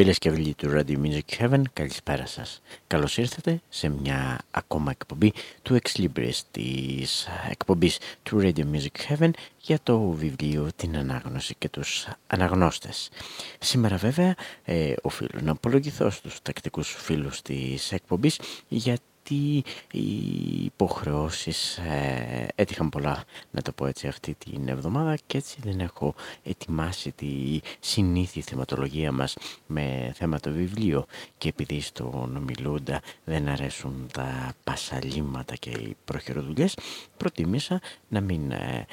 Φίλες και φίλοι του Radio Music Heaven, καλησπέρα σας. Καλώς ήρθατε σε μια ακόμα εκπομπή του Ex Libris, της εκπομπής του Radio Music Heaven για το βιβλίο «Την Ανάγνωση και τους Αναγνώστες». Σήμερα βέβαια ε, οφείλω να απολογηθώ στους τακτικούς φίλους της εκπομπής για γιατί οι υποχρεώσεις ε, έτυχαν πολλά να το πω έτσι αυτή την εβδομάδα και έτσι δεν έχω ετοιμάσει τη συνήθη θεματολογία μας με θέμα το βιβλίο. Και επειδή στον ομιλούντα δεν αρέσουν τα πασαλήματα και οι προχειροδουλειές προτίμησα να μην ε,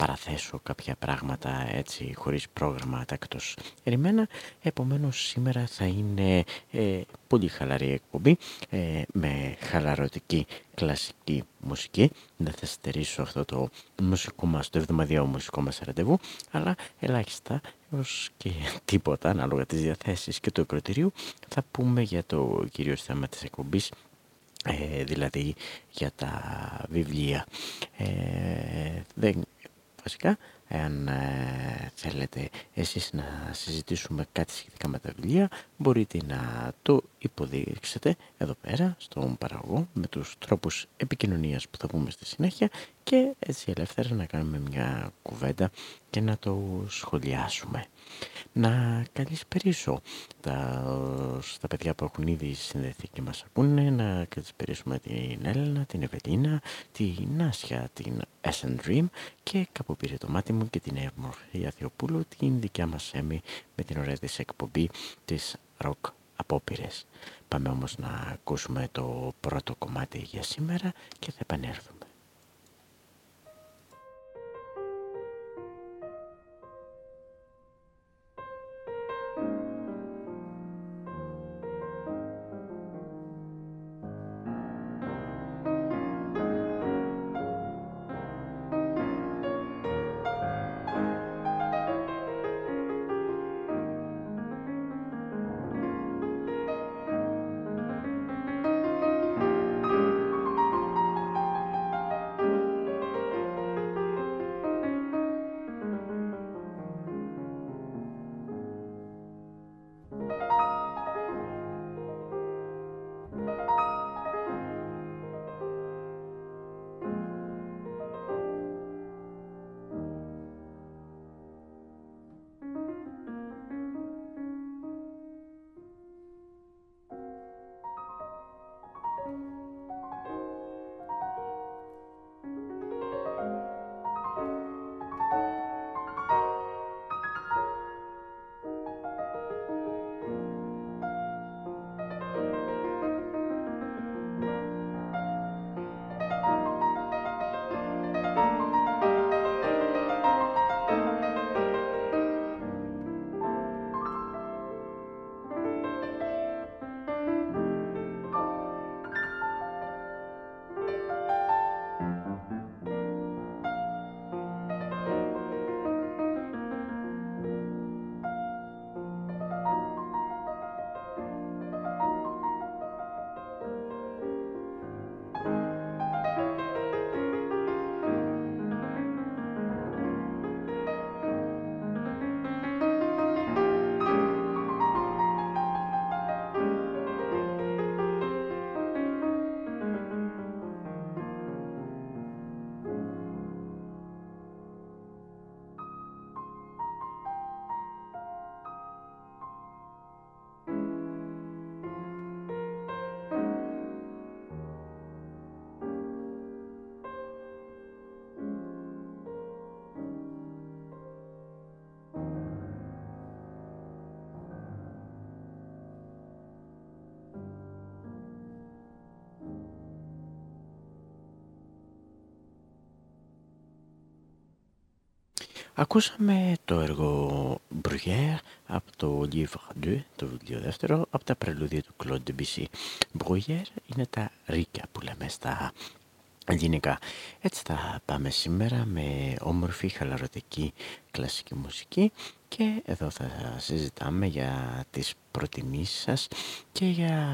παραθέσω κάποια πράγματα έτσι χωρίς πρόγραμμα τάκτος ερημένα επομένως σήμερα θα είναι ε, πολύ χαλαρή εκπομπή ε, με χαλαρωτική κλασική μουσική δεν θα στερήσω αυτό το μουσικό μας, το εβδομαδιαίο μουσικό μας ραντεβού αλλά ελάχιστα ως και τίποτα ανάλογα τις διαθέσεις και του εκροτηρίου θα πούμε για το κύριο θέμα της εκπομπής ε, δηλαδή για τα βιβλία. Ε, δεν βασικά εάν ε, θέλετε εσείς να συζητήσουμε κάτι σχετικά με τα βιβλία μπορείτε να το υποδείξετε εδώ πέρα στον παραγωγό με τους τρόπους επικοινωνίας που θα πούμε στη συνέχεια και έτσι ελεύθερα να κάνουμε μια κουβέντα και να το σχολιάσουμε. Να καλησπερίσω τα, στα παιδιά που έχουν ήδη συνδεθεί και μας ακούνε, να καλησπερίσουμε την Έλληνα, την Ευελίνα, την Νάσια, την Essence Dream και κάπου πήρε το μάτι μου και την Εύμορφη Αθιοπούλου, την δικιά μας Έμι με την ωραία της εκπομπή της Rock Απόπειρες. Πάμε όμως να ακούσουμε το πρώτο κομμάτι για σήμερα και θα επανέλθουμε. Ακούσαμε το έργο Bruyère από το Livre 2, το βιβλίο δεύτερο, από τα πρελούδια του Claude Debussy. Bruyère είναι τα ρίκια που λέμε στα ελληνικά. Έτσι θα πάμε σήμερα με όμορφη χαλαρωτική κλασική μουσική και εδώ θα συζητάμε για τις προτιμήσεις σας και για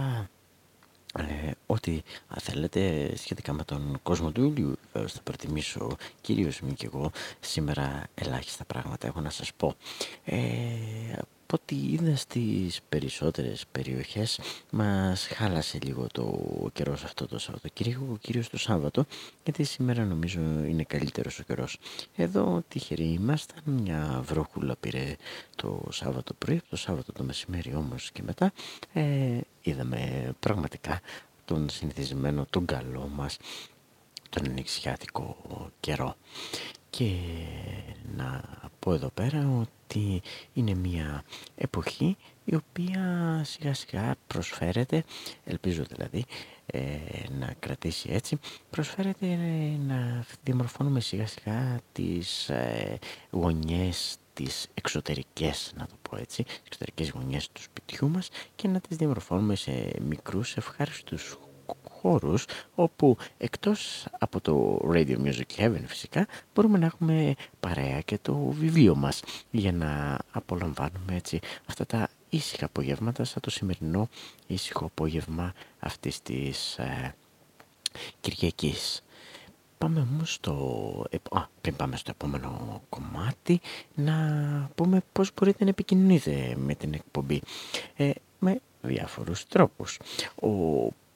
ε, ό,τι θέλετε σχετικά με τον κόσμο του Ιουλίου θα προτιμήσω κυρίως μη και εγώ σήμερα ελάχιστα πράγματα έχω να σας πω ε, από ό,τι είδα στις περισσότερες περιοχές μας χάλασε λίγο το καιρός σε αυτό το Σαββατοκύριακο, κυρίως το Σάββατο, γιατί σήμερα νομίζω είναι καλύτερος ο καιρός. Εδώ τυχεροί ήμασταν, μια βροχούλα πήρε το Σάββατο πρωί, το Σάββατο το μεσημέρι όμως και μετά ε, είδαμε πραγματικά τον συνηθισμένο, τον καλό μας, τον ανοιξιάτικο καιρό. Και να πω εδώ πέρα ότι είναι μια εποχή η οποία σιγά σιγά προσφέρεται, ελπίζω δηλαδή ε, να κρατήσει έτσι, προσφέρεται να διαμορφώνουμε σιγά σιγά τις ε, γωνιές τις εξωτερικές, να το πω έτσι, τις εξωτερικές γωνιές του σπιτιού μας και να τις διαμορφώνουμε σε μικρούς ευχάριστους χώρους όπου εκτός από το Radio Music Heaven φυσικά μπορούμε να έχουμε παρέα και το βιβλίο μας για να απολαμβάνουμε έτσι αυτά τα ήσυχα απογεύματα σαν το σημερινό ήσυχο απόγευμα αυτής της ε, Κυριακής. Πάμε όμως στο... Α, πριν πάμε στο επόμενο κομμάτι να πούμε πώς μπορείτε να επικοινωνείτε με την εκπομπή ε, με διάφορους τρόπους. Ο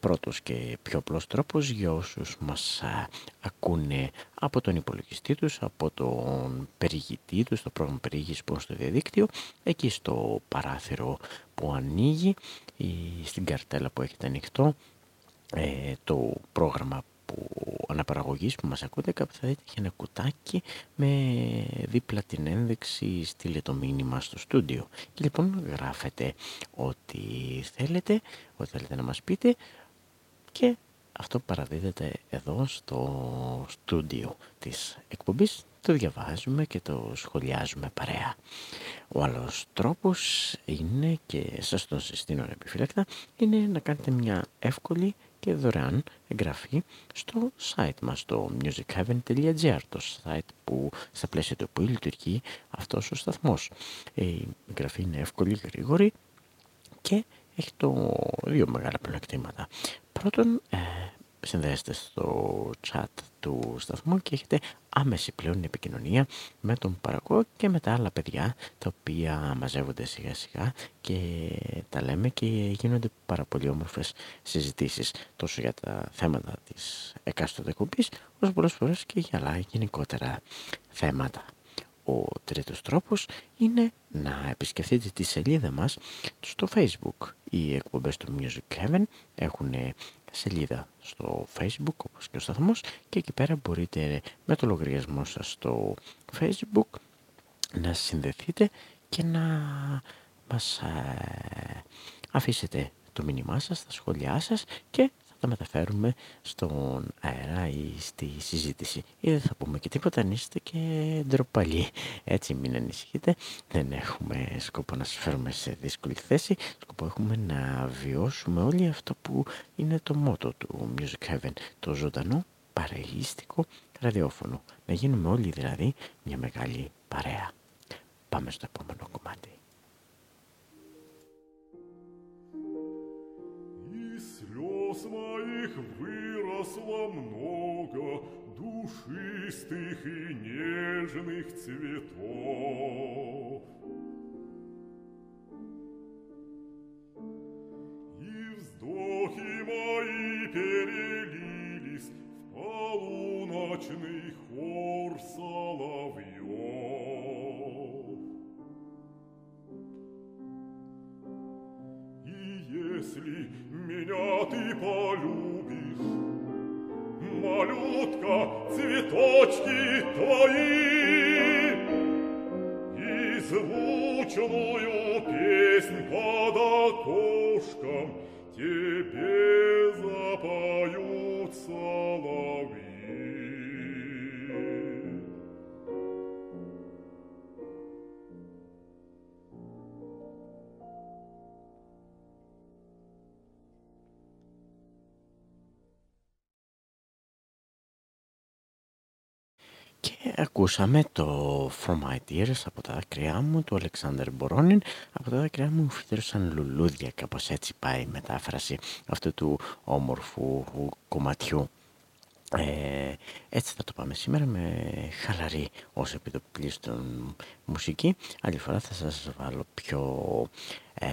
πρώτος και πιο απλός τρόπος για όσους μας ακούνε από τον υπολογιστή τους, από τον περιηγητή τους, το πρόγραμμα περιήγησης που είναι στο διαδίκτυο, εκεί στο παράθυρο που ανοίγει ή στην καρτέλα που έχετε ανοιχτό, ε, το πρόγραμμα που αναπαραγωγής που μας ακούτε κάπου θα δείτε ένα κουτάκι με δίπλα την ένδειξη στείλε το μήνυμα στο στούντιο. Και λοιπόν γράφετε ό,τι θέλετε, ό,τι θέλετε να μας πείτε και αυτό παραδίδεται εδώ στο στούντιο της εκπομπής το διαβάζουμε και το σχολιάζουμε παρέα. Ο άλλος τρόπος είναι και σας τον συστήνω επιφύλακτα είναι να κάνετε μια εύκολη και δωρεάν εγγραφή στο site μας, το musicheaven.gr, το site που στα πλαίσια του που λειτουργεί αυτός ο σταθμός. Η εγγραφή είναι εύκολη, γρήγορη και έχει το δύο μεγάλα πλεονεκτήματα. Πρώτον, ε, συνδέεστε στο chat του σταθμού και έχετε άμεση πλέον επικοινωνία με τον παραγωγό και με τα άλλα παιδιά τα οποία μαζεύονται σιγά σιγά και τα λέμε και γίνονται πάρα πολύ όμορφες συζητήσεις τόσο για τα θέματα της εκάστοτε εκπομπής όσο πολλές φορές και για άλλα γενικότερα θέματα. Ο τρίτος τρόπος είναι να επισκεφτείτε τη σελίδα μας στο facebook. Οι εκπομπές του Music Heaven έχουν σελίδα στο facebook όπως και ο σταθμός και εκεί πέρα μπορείτε με το λογαριασμό σας στο facebook να συνδεθείτε και να μας ε, αφήσετε το μήνυμά σας, τα σχόλιά σας και τα μεταφέρουμε στον αέρα ή στη συζήτηση. Ή δεν θα πούμε και τίποτα, αν είστε και ντροπαλοί. Έτσι μην ανησυχείτε, δεν έχουμε σκοπό να σας φέρουμε σε δύσκολη θέση, σκοπό έχουμε να βιώσουμε όλοι αυτό που είναι το μότο του Music Heaven, το ζωντανό παρελίστικο ραδιόφωνο. Να γίνουμε όλοι δηλαδή μια μεγάλη παρέα. Πάμε στο επόμενο κομμάτι. Слез моих выросло много душистых и нежных цветов. И вздохи мои перелились в полуночный хор соловьев. Если меня ты полюбишь. Малютка, цветочки твои И звучную песнь под окошком Тебе запоют соловьи. Και ακούσαμε το From My Tears από τα δάκρυά μου του Αλεξάνδρ Μπορόνιν από τα δάκρυά μου φύτρωσαν λουλούδια κάπως έτσι πάει η μετάφραση αυτού του όμορφου κομματιού Ε, έτσι θα το πάμε σήμερα με χαλαρή ως επιτοπλίστων μουσική. Άλλη φορά θα σας βάλω πιο ε,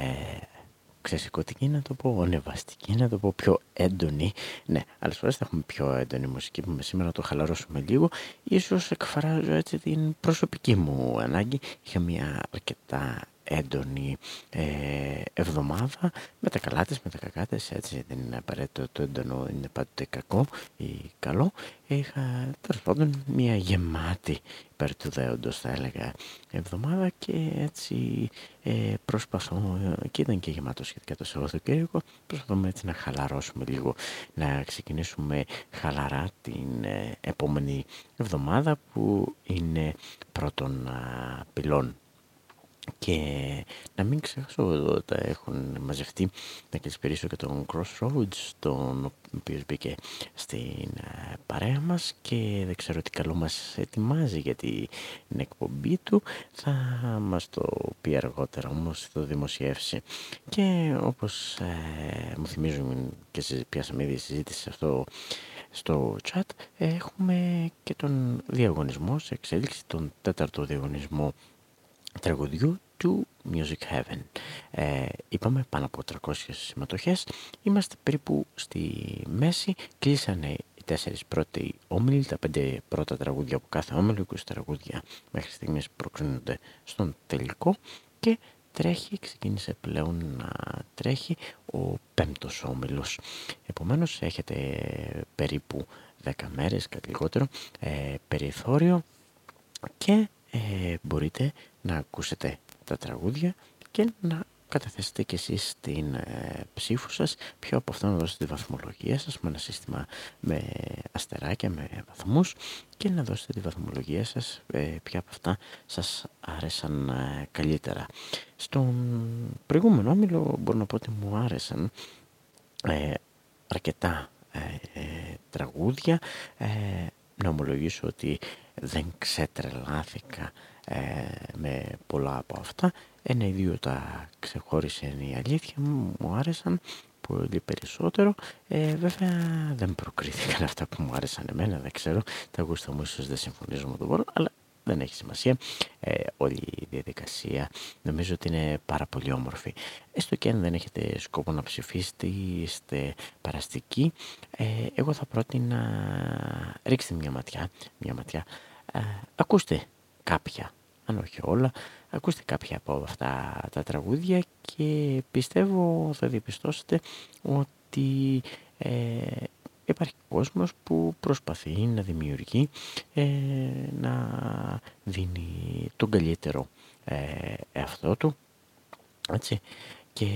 ξεσηκωτική να το πω, ονεβαστική να το πω, πιο έντονη. Ναι, άλλες φορές θα έχουμε πιο έντονη μουσική που σήμερα το χαλαρώσουμε λίγο. Ίσως εκφράζω έτσι την προσωπική μου ανάγκη. Είχα μια αρκετά έντονη ε, εβδομάδα με τα καλά της, με τα κακά της, έτσι δεν είναι απαραίτητο το έντονο είναι πάντοτε κακό ή καλό. Είχα τέλος πάντων μια γεμάτη υπέρ του δέοντος θα έλεγα εβδομάδα και έτσι ε, προσπαθώ και ήταν και γεμάτο σχετικά το Σαββατοκύριακο προσπαθούμε έτσι να χαλαρώσουμε λίγο να ξεκινήσουμε χαλαρά την ε, επόμενη εβδομάδα που είναι πρώτων α, πυλών και να μην ξεχάσω εδώ τα έχουν μαζευτεί να κλεισπερίσω και τον Crossroads τον οποίος μπήκε στην ε, παρέα μας και δεν ξέρω τι καλό μας ετοιμάζει για την εκπομπή του. Θα μας το πει αργότερα όμως θα το δημοσιεύσει. Και όπως ε, μου θυμίζουν και πιάσαμε ήδη συζήτηση αυτό στο chat έχουμε και τον διαγωνισμό σε εξέλιξη τον τέταρτο διαγωνισμό τραγουδιού του Music Heaven. Ε, είπαμε πάνω από 300 συμμετοχές. Είμαστε περίπου στη μέση. Κλείσανε οι τέσσερις πρώτοι όμιλοι, τα πέντε πρώτα τραγούδια από κάθε όμιλο, 20 τραγούδια μέχρι στιγμής προκρίνονται στον τελικό και τρέχει, ξεκίνησε πλέον να τρέχει ο πέμπτος όμιλος. Επομένως έχετε περίπου 10 μέρες, κάτι λιγότερο, ε, περιθώριο και ε, μπορείτε να ακούσετε τα τραγούδια και να καταθέσετε και εσείς την ε, ψήφου σας ποιο από αυτό να δώσετε τη βαθμολογία σας με ένα σύστημα με αστεράκια, με βαθμούς και να δώσετε τη βαθμολογία σας ε, ποια από αυτά σας άρεσαν ε, καλύτερα. Στον προηγούμενο όμιλο μπορώ να πω ότι μου άρεσαν ε, αρκετά τραγούδια να ομολογήσω ότι δεν ξετρελάθηκα ε, με πολλά από αυτά. Ένα ή δύο τα ξεχώρισε η αλήθεια μου, μου άρεσαν πολύ περισσότερο. Ε, βέβαια δεν προκρίθηκαν αυτά που μου άρεσαν εμένα, δεν ξέρω. Τα γούστα μου ίσως δεν συμφωνήσω με τον πόνο, αλλά δεν έχει σημασία. Ε, όλη η διαδικασία νομίζω ότι είναι πάρα πολύ όμορφη. Έστω και αν δεν έχετε σκόπο να ψηφίσετε ή είστε παραστικοί, ε, εγώ θα πρότεινα ρίξτε μια ματιά, μια ματιά. Ε, ακούστε κάποια, αν όχι όλα, ακούστε κάποια από αυτά τα τραγούδια και πιστεύω θα διαπιστώσετε ότι ε, υπάρχει κόσμος που προσπαθεί να δημιουργεί, ε, να δίνει τον καλύτερο ε, εαυτό του, έτσι, και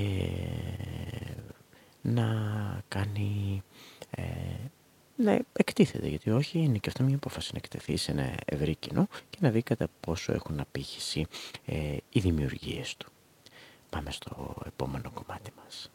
να κάνει, ε, να εκτίθεται, γιατί όχι, είναι και αυτό μια απόφαση να εκτεθεί σε ένα ευρύ κοινό και να δει κατά πόσο έχουν απήχηση ε, οι δημιουργίες του. Πάμε στο επόμενο κομμάτι μας.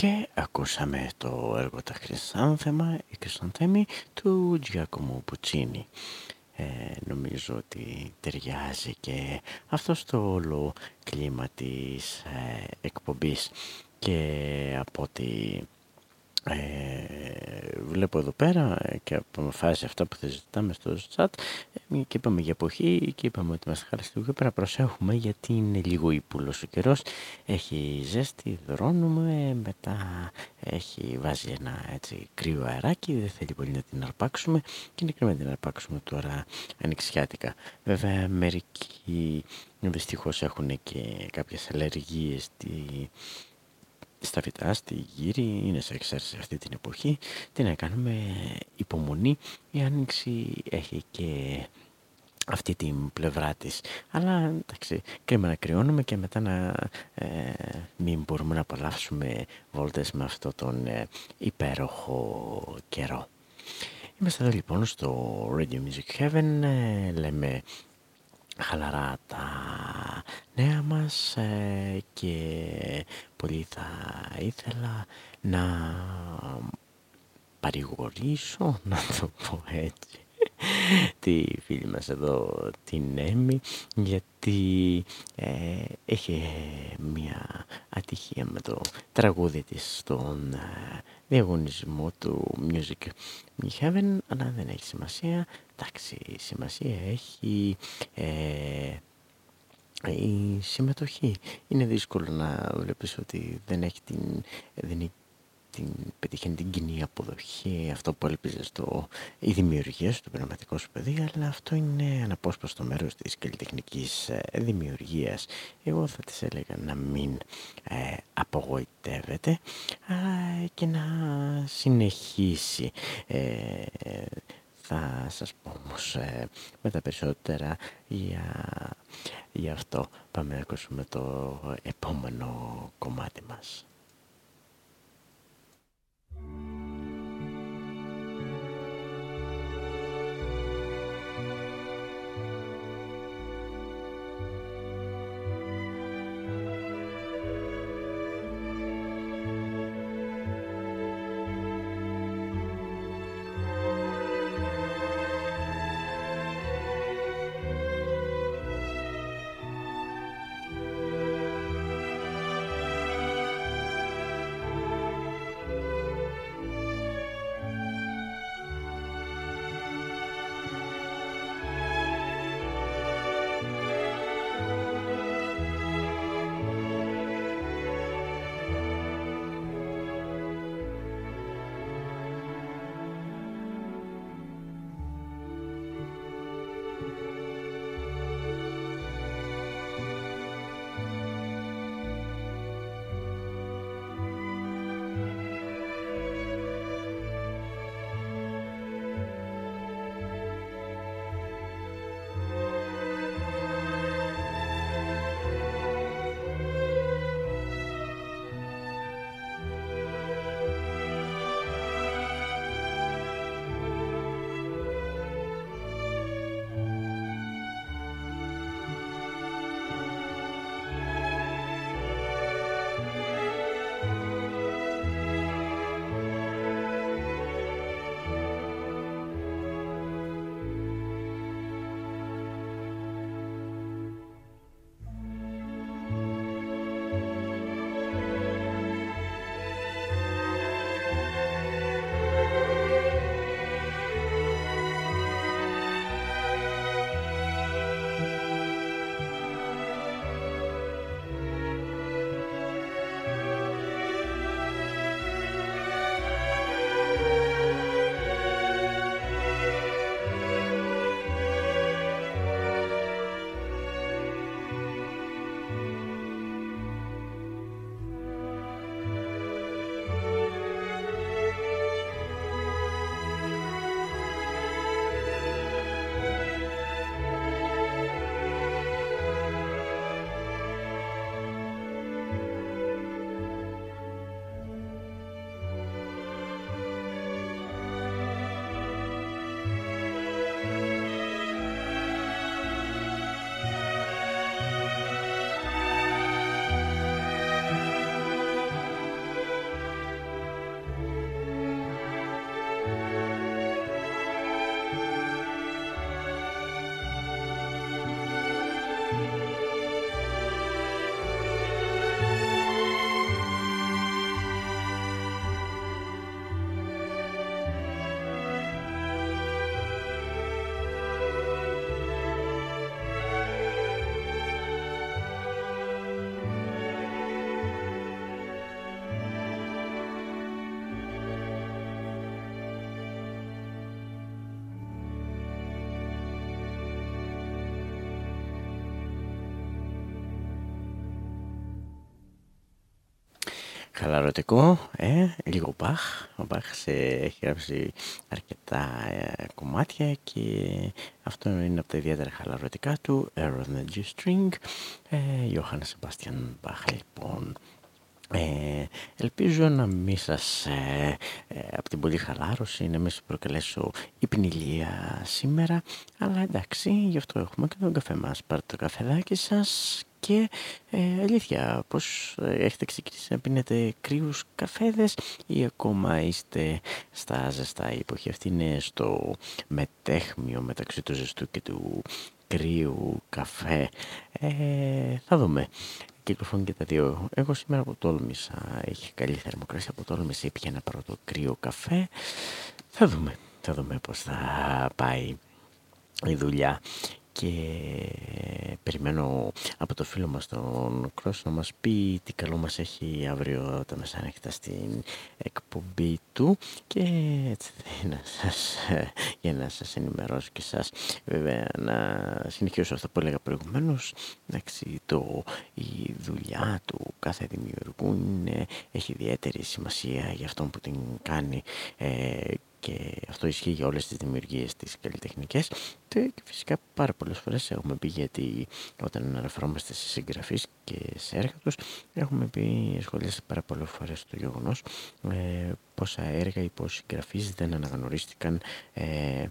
Και ακούσαμε το έργο «Τα Χρυσάνθεμα» η Χρυσανθέμη του Τζιάκομου Πουτσίνη. Ε, νομίζω ότι ταιριάζει και αυτό στο όλο κλίμα της ε, εκπομπής και από ότι ε, βλέπω εδώ πέρα και από φάση αυτά που θα ζητάμε στο chat. Ε, και είπαμε για εποχή και είπαμε ότι μας χαριστεί και προσέχουμε γιατί είναι λίγο ύπουλος ο καιρός. Έχει ζέστη, δρώνουμε μετά έχει βάζει ένα έτσι κρύο αεράκι δεν θέλει πολύ να την αρπάξουμε. Και είναι κρίμα να την αρπάξουμε τώρα ανοιξιάτικα. Βέβαια μερικοί δυστυχώς έχουν και κάποιες αλλεργίες στη στα φυτά, στη γύρι, είναι σε εξάρτηση αυτή την εποχή. Τι να κάνουμε υπομονή, η άνοιξη έχει και αυτή την πλευρά της. Αλλά εντάξει, κρίμα να κρυώνουμε και μετά να ε, μην μπορούμε να απολαύσουμε βόλτες με αυτό τον ε, υπέροχο καιρό. Είμαστε εδώ λοιπόν στο Radio Music Heaven, ε, λέμε χαλαρά τα νέα μας ε, και πολύ θα ήθελα να παρηγορήσω, να το πω έτσι, τη φίλη μας εδώ την Έμι γιατί ε, έχει μια ατυχία με το τραγούδι της στον ε, διαγωνισμό του Music Heaven αλλά δεν έχει σημασία εντάξει σημασία έχει ε, η συμμετοχή είναι δύσκολο να βλέπεις ότι δεν έχει την, δεν την, πετυχαίνει την κοινή αποδοχή, αυτό που έλπιζε στο, η δημιουργία στο πνευματικό σου παιδί, αλλά αυτό είναι αναπόσπαστο μέρος της καλλιτεχνικής ε, δημιουργίας. Εγώ θα της έλεγα να μην ε, απογοητεύεται και να συνεχίσει. Ε, θα σας πω όμως ε, με τα περισσότερα για, για αυτό. Πάμε να ακούσουμε το επόμενο κομμάτι μας. Χαλαρωτικό, ε, λίγο Μπαχ. Ο Μπαχ έχει γράψει αρκετά ε, κομμάτια και αυτό είναι από τα ιδιαίτερα χαλαρωτικά του Air on the G-String. Ε, Johann Sebastian Bach λοιπόν. Ε, ελπίζω να μην σας ε, ε, από την πολύ χαλάρωση να μην σας προκαλέσω υπνηλία σήμερα αλλά εντάξει γι' αυτό έχουμε και τον καφέ μας πάρτε το καφεδάκι σας και ε, αλήθεια πως ε, έχετε ξεκινήσει να πίνετε κρύους καφέδες ή ακόμα είστε στα ζεστά η εποχή; Αυτή είναι στο μετέχμιο μεταξύ του ζεστού και του κρύου καφέ ε, θα δούμε κυκλοφορούν και τα δύο. Εγώ σήμερα αποτόλμησα, είχε καλή θερμοκρασία, αποτόλμησα, ήπια ένα πρώτο κρύο καφέ. Θα δούμε, θα δούμε πώς θα πάει η δουλειά και περιμένω από το φίλο μας τον Κρός να μας πει τι καλό μας έχει αύριο τα μεσάνυχτα στην εκπομπή του. Και έτσι να σας, για να σας ενημερώσω και σας βέβαια να συνεχίσω αυτό που έλεγα προηγουμένως. Εντάξει, το, η δουλειά του κάθε δημιουργού είναι, έχει ιδιαίτερη σημασία για αυτόν που την κάνει ε, και αυτό ισχύει για όλες τις δημιουργίες τις καλλιτεχνικές και φυσικά πάρα πολλές φορές έχουμε πει γιατί όταν αναφερόμαστε σε συγγραφείς και σε έργα τους έχουμε πει σχολιάσει πάρα πολλές φορές το γεγονός ε, πόσα έργα ή πόσοι συγγραφείς δεν αναγνωρίστηκαν ε,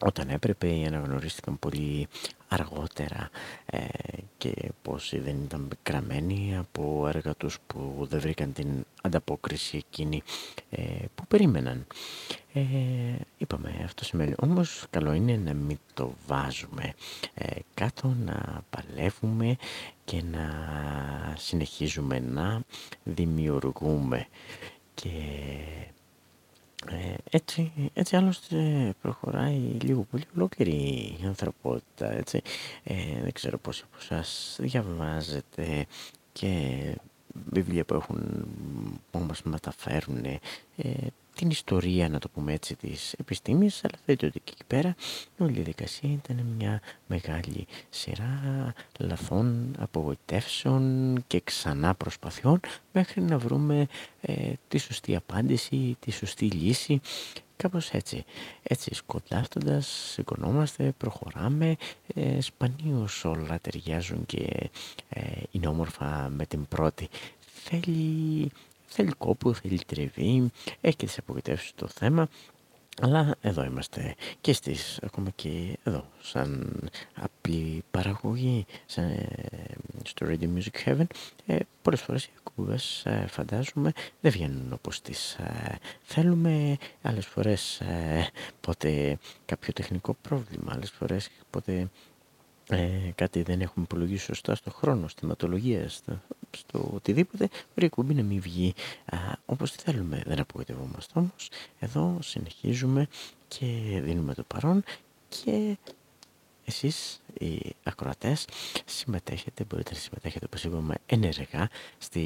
όταν έπρεπε ή αναγνωρίστηκαν πολύ αργότερα ε, και πως δεν ήταν γραμμένοι από έργα τους που δεν βρήκαν την ανταπόκριση εκείνη ε, που περίμεναν. Ε, είπαμε αυτό σημαίνει όμως καλό είναι να μην το βάζουμε ε, κάτω να παλεύουμε και να συνεχίζουμε να δημιουργούμε και ε, έτσι, έτσι άλλωστε προχωράει λίγο πολύ ολόκληρη η ανθρωπότητα, έτσι. Ε, δεν ξέρω πόσοι από εσάς διαβάζετε και βιβλία που, έχουν, που μας μεταφέρουν ε, την ιστορία, να το πούμε έτσι, της επιστήμης, αλλά δείτε ότι εκεί πέρα η όλη διαδικασία ήταν μια μεγάλη σειρά λαθών, απογοητεύσεων και ξανά προσπαθειών μέχρι να βρούμε ε, τη σωστή απάντηση, τη σωστή λύση Κάπως έτσι. Έτσι σκοντάφτοντας, σηκωνόμαστε, προχωράμε, ε, σπανίως όλα ταιριάζουν και ε, είναι όμορφα με την πρώτη. Θέλει θέλει κόπο, θέλει τριβή, έχει και τις απογοητεύσεις το θέμα, αλλά εδώ είμαστε και στις, ακόμα και εδώ, σαν απλή παραγωγή σαν, ε, στο Radio Music Heaven, ε, πολλές φορές οι εκπομπές ε, φαντάζομαι δεν βγαίνουν όπως τις ε, θέλουμε, άλλες φορές ε, πότε κάποιο τεχνικό πρόβλημα, άλλες φορές πότε ε, κάτι δεν έχουμε υπολογίσει σωστά στο χρόνο, στη ματολογία, στο, στο οτιδήποτε, μπορεί η εκπομπή να μην βγει α, όπως θέλουμε. Δεν απογοητευόμαστε όμως. Εδώ συνεχίζουμε και δίνουμε το παρόν και εσείς οι ακροατές συμμετέχετε, μπορείτε να συμμετέχετε όπως είπαμε ενεργά στη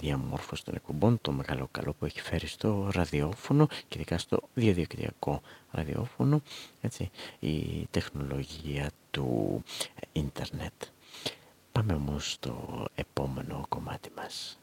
διαμόρφωση των εκπομπών, το μεγάλο καλό που έχει φέρει στο ραδιόφωνο και ειδικά στο διαδικτυακό ραδιόφωνο, έτσι, η τεχνολογία του ίντερνετ. Πάμε όμως στο επόμενο κομμάτι μας.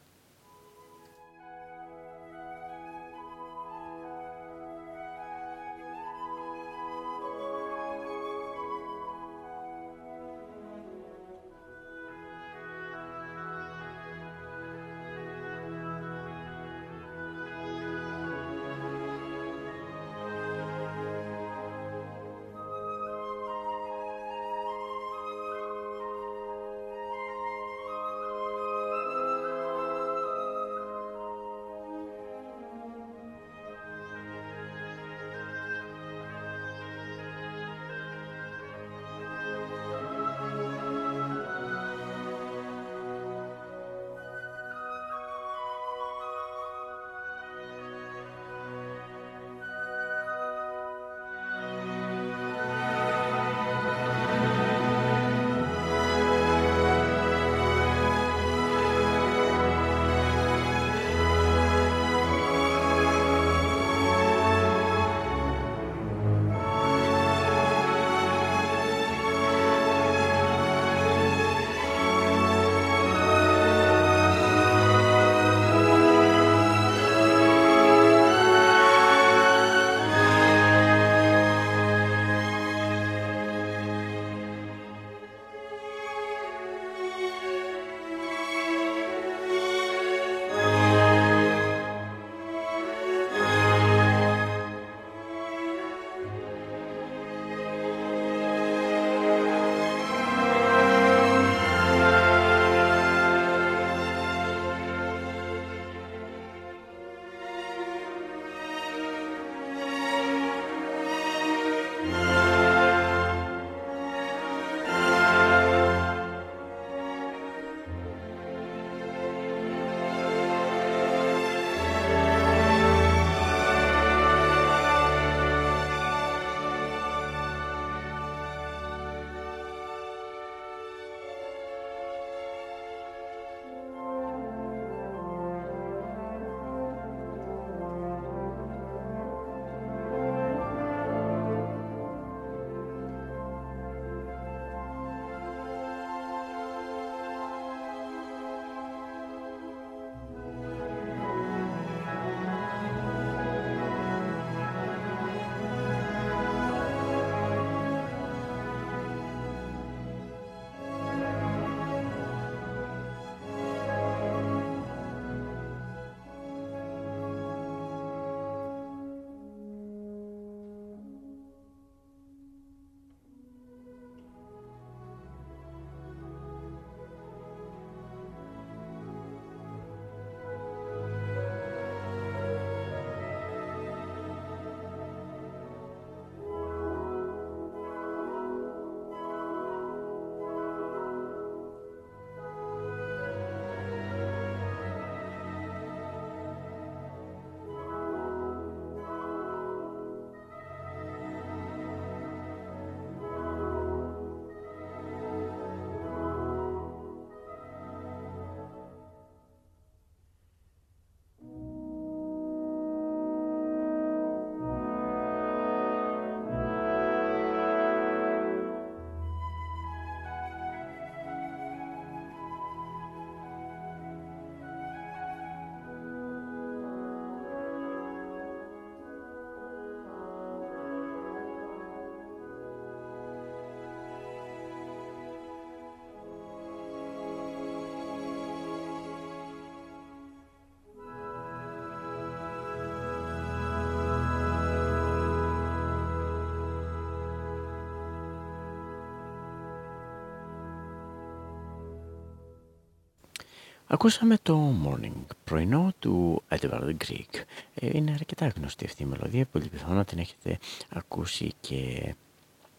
Ακούσαμε το Morning πρωινό του Edward Grieg. Ε, είναι αρκετά γνωστή αυτή η μελωδία, πολύ πιθανό να την έχετε ακούσει και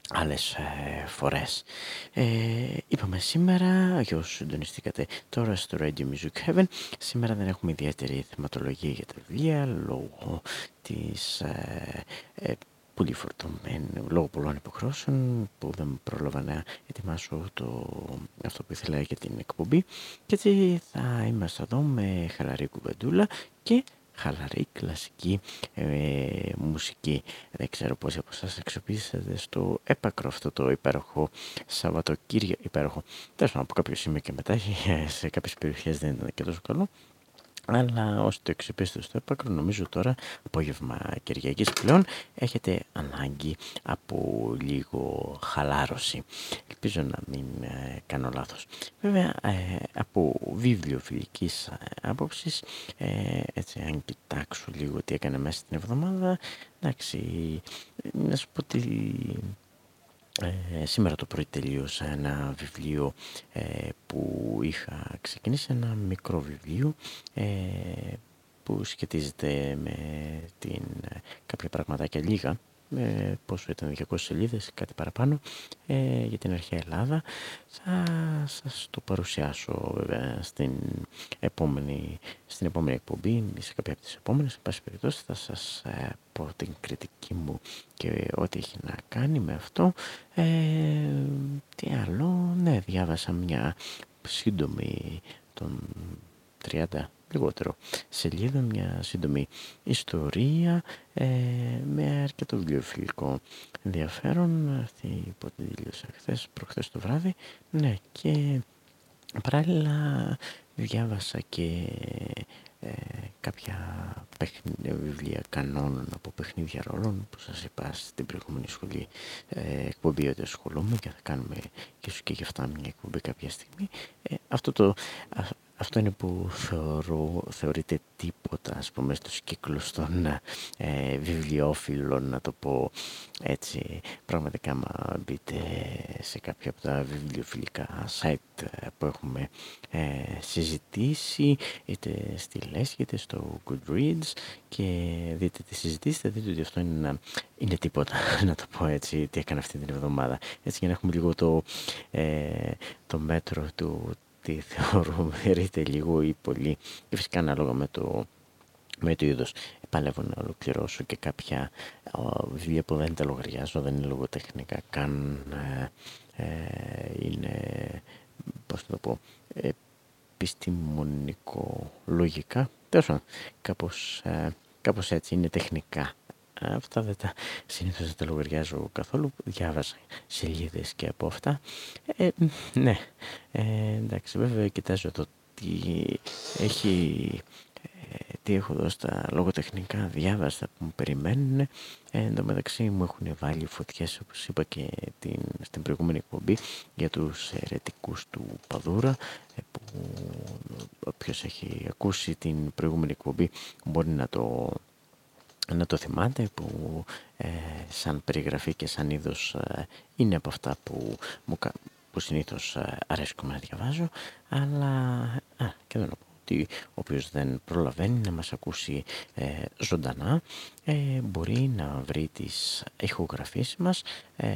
άλλες ε, φορές. Ε, είπαμε σήμερα, για όσους συντονιστήκατε τώρα στο Radio Music Heaven, σήμερα δεν έχουμε ιδιαίτερη θεματολογία για τα βιβλία λόγω της ε, ε πολύ φορτωμένη, λόγω πολλών υποχρεώσεων που δεν πρόλαβα να ετοιμάσω το, αυτό που ήθελα για την εκπομπή. Και έτσι θα είμαστε εδώ με χαλαρή κουβεντούλα και χαλαρή κλασική ε, μουσική. Δεν ξέρω πόσοι από εσάς αξιοποιήσατε στο έπακρο αυτό το υπέροχο Σαββατοκύριακο, υπέροχο, τέλος από κάποιο σημείο και μετά σε κάποιες περιοχές δεν ήταν και τόσο καλό αλλά όσοι το εξυπήστε στο έπακρο νομίζω τώρα απόγευμα Κυριακής πλέον έχετε ανάγκη από λίγο χαλάρωση. Ελπίζω να μην ε, κάνω λάθος. Βέβαια ε, από βιβλιοφιλικής ε, άποψης ε, έτσι αν κοιτάξω λίγο τι έκανε μέσα την εβδομάδα εντάξει να σου πω ότι ε, σήμερα το πρωί τελείωσα ένα βιβλίο ε, που είχα ξεκινήσει, ένα μικρό βιβλίο ε, που σχετίζεται με την, κάποια πραγματάκια λίγα ε, πόσο ήταν 200 σελίδες, κάτι παραπάνω, ε, για την αρχαία Ελλάδα. Θα σας το παρουσιάσω βέβαια στην επόμενη, στην επόμενη εκπομπή, σε κάποια από τις επόμενες, σε πάση περιπτώσει θα σας ε, πω την κριτική μου και ό,τι έχει να κάνει με αυτό. Ε, τι άλλο, ναι, διάβασα μια σύντομη των 30 λιγότερο σελίδα, μια σύντομη ιστορία ε, με αρκετό βιβλιοφιλικό ενδιαφέρον. Αυτή που την τελείωσα χθες, προχθές το βράδυ. Ναι, και παράλληλα διάβασα και ε, κάποια βιβλία κανόνων από παιχνίδια ρόλων που σας είπα στην προηγούμενη σχολή ε, εκπομπή ότι ασχολούμαι και θα κάνουμε και σου και γι' αυτά μια εκπομπή κάποια στιγμή. Ε, αυτό το, αυτό είναι που θεωρώ, θεωρείται τίποτα, ας πούμε, στους κύκλους των ε, βιβλιοφίλων, να το πω έτσι. Πραγματικά, μα μπείτε σε κάποια από τα βιβλιοφιλικά site ε, που έχουμε ε, συζητήσει, είτε στη Λέσχη, είτε στο Goodreads και δείτε τι συζητήσετε, δείτε ότι αυτό είναι, είναι τίποτα, να το πω έτσι, τι έκανα αυτή την εβδομάδα. Έτσι για να έχουμε λίγο το, ε, το μέτρο του τι θεωρείται λίγο ή πολύ και φυσικά ανάλογα με το, με το είδος παλεύω να ολοκληρώσω και κάποια βιβλία που δεν τα λογαριάζω δεν είναι λογοτεχνικά καν ε, ε, είναι πώς το πω επιστημονικό λογικά τέλος κάπως, ε, κάπως έτσι είναι τεχνικά αυτά δεν τα συνήθως δεν τα λογαριάζω καθόλου. Διάβασα σελίδες και από αυτά. Ε, ναι. Ε, εντάξει βέβαια κοιτάζω εδώ τι έχει ε, τι έχω εδώ στα λογοτεχνικά διάβαστα που μου περιμένουν. Ε, εν τω μεταξύ μου έχουν βάλει φωτιές όπως είπα και την, στην προηγούμενη εκπομπή για τους αιρετικούς του Παδούρα ε, που όποιος έχει ακούσει την προηγούμενη εκπομπή μπορεί να το να το θυμάται που ε, σαν περιγραφή και σαν είδος ε, είναι από αυτά που, μου, που συνήθως ε, αρέσκομαι να διαβάζω αλλά α, και δεν πω ότι όποιος δεν προλαβαίνει να μας ακούσει ε, ζωντανά ε, μπορεί να βρει τις ηχογραφίες μας ε,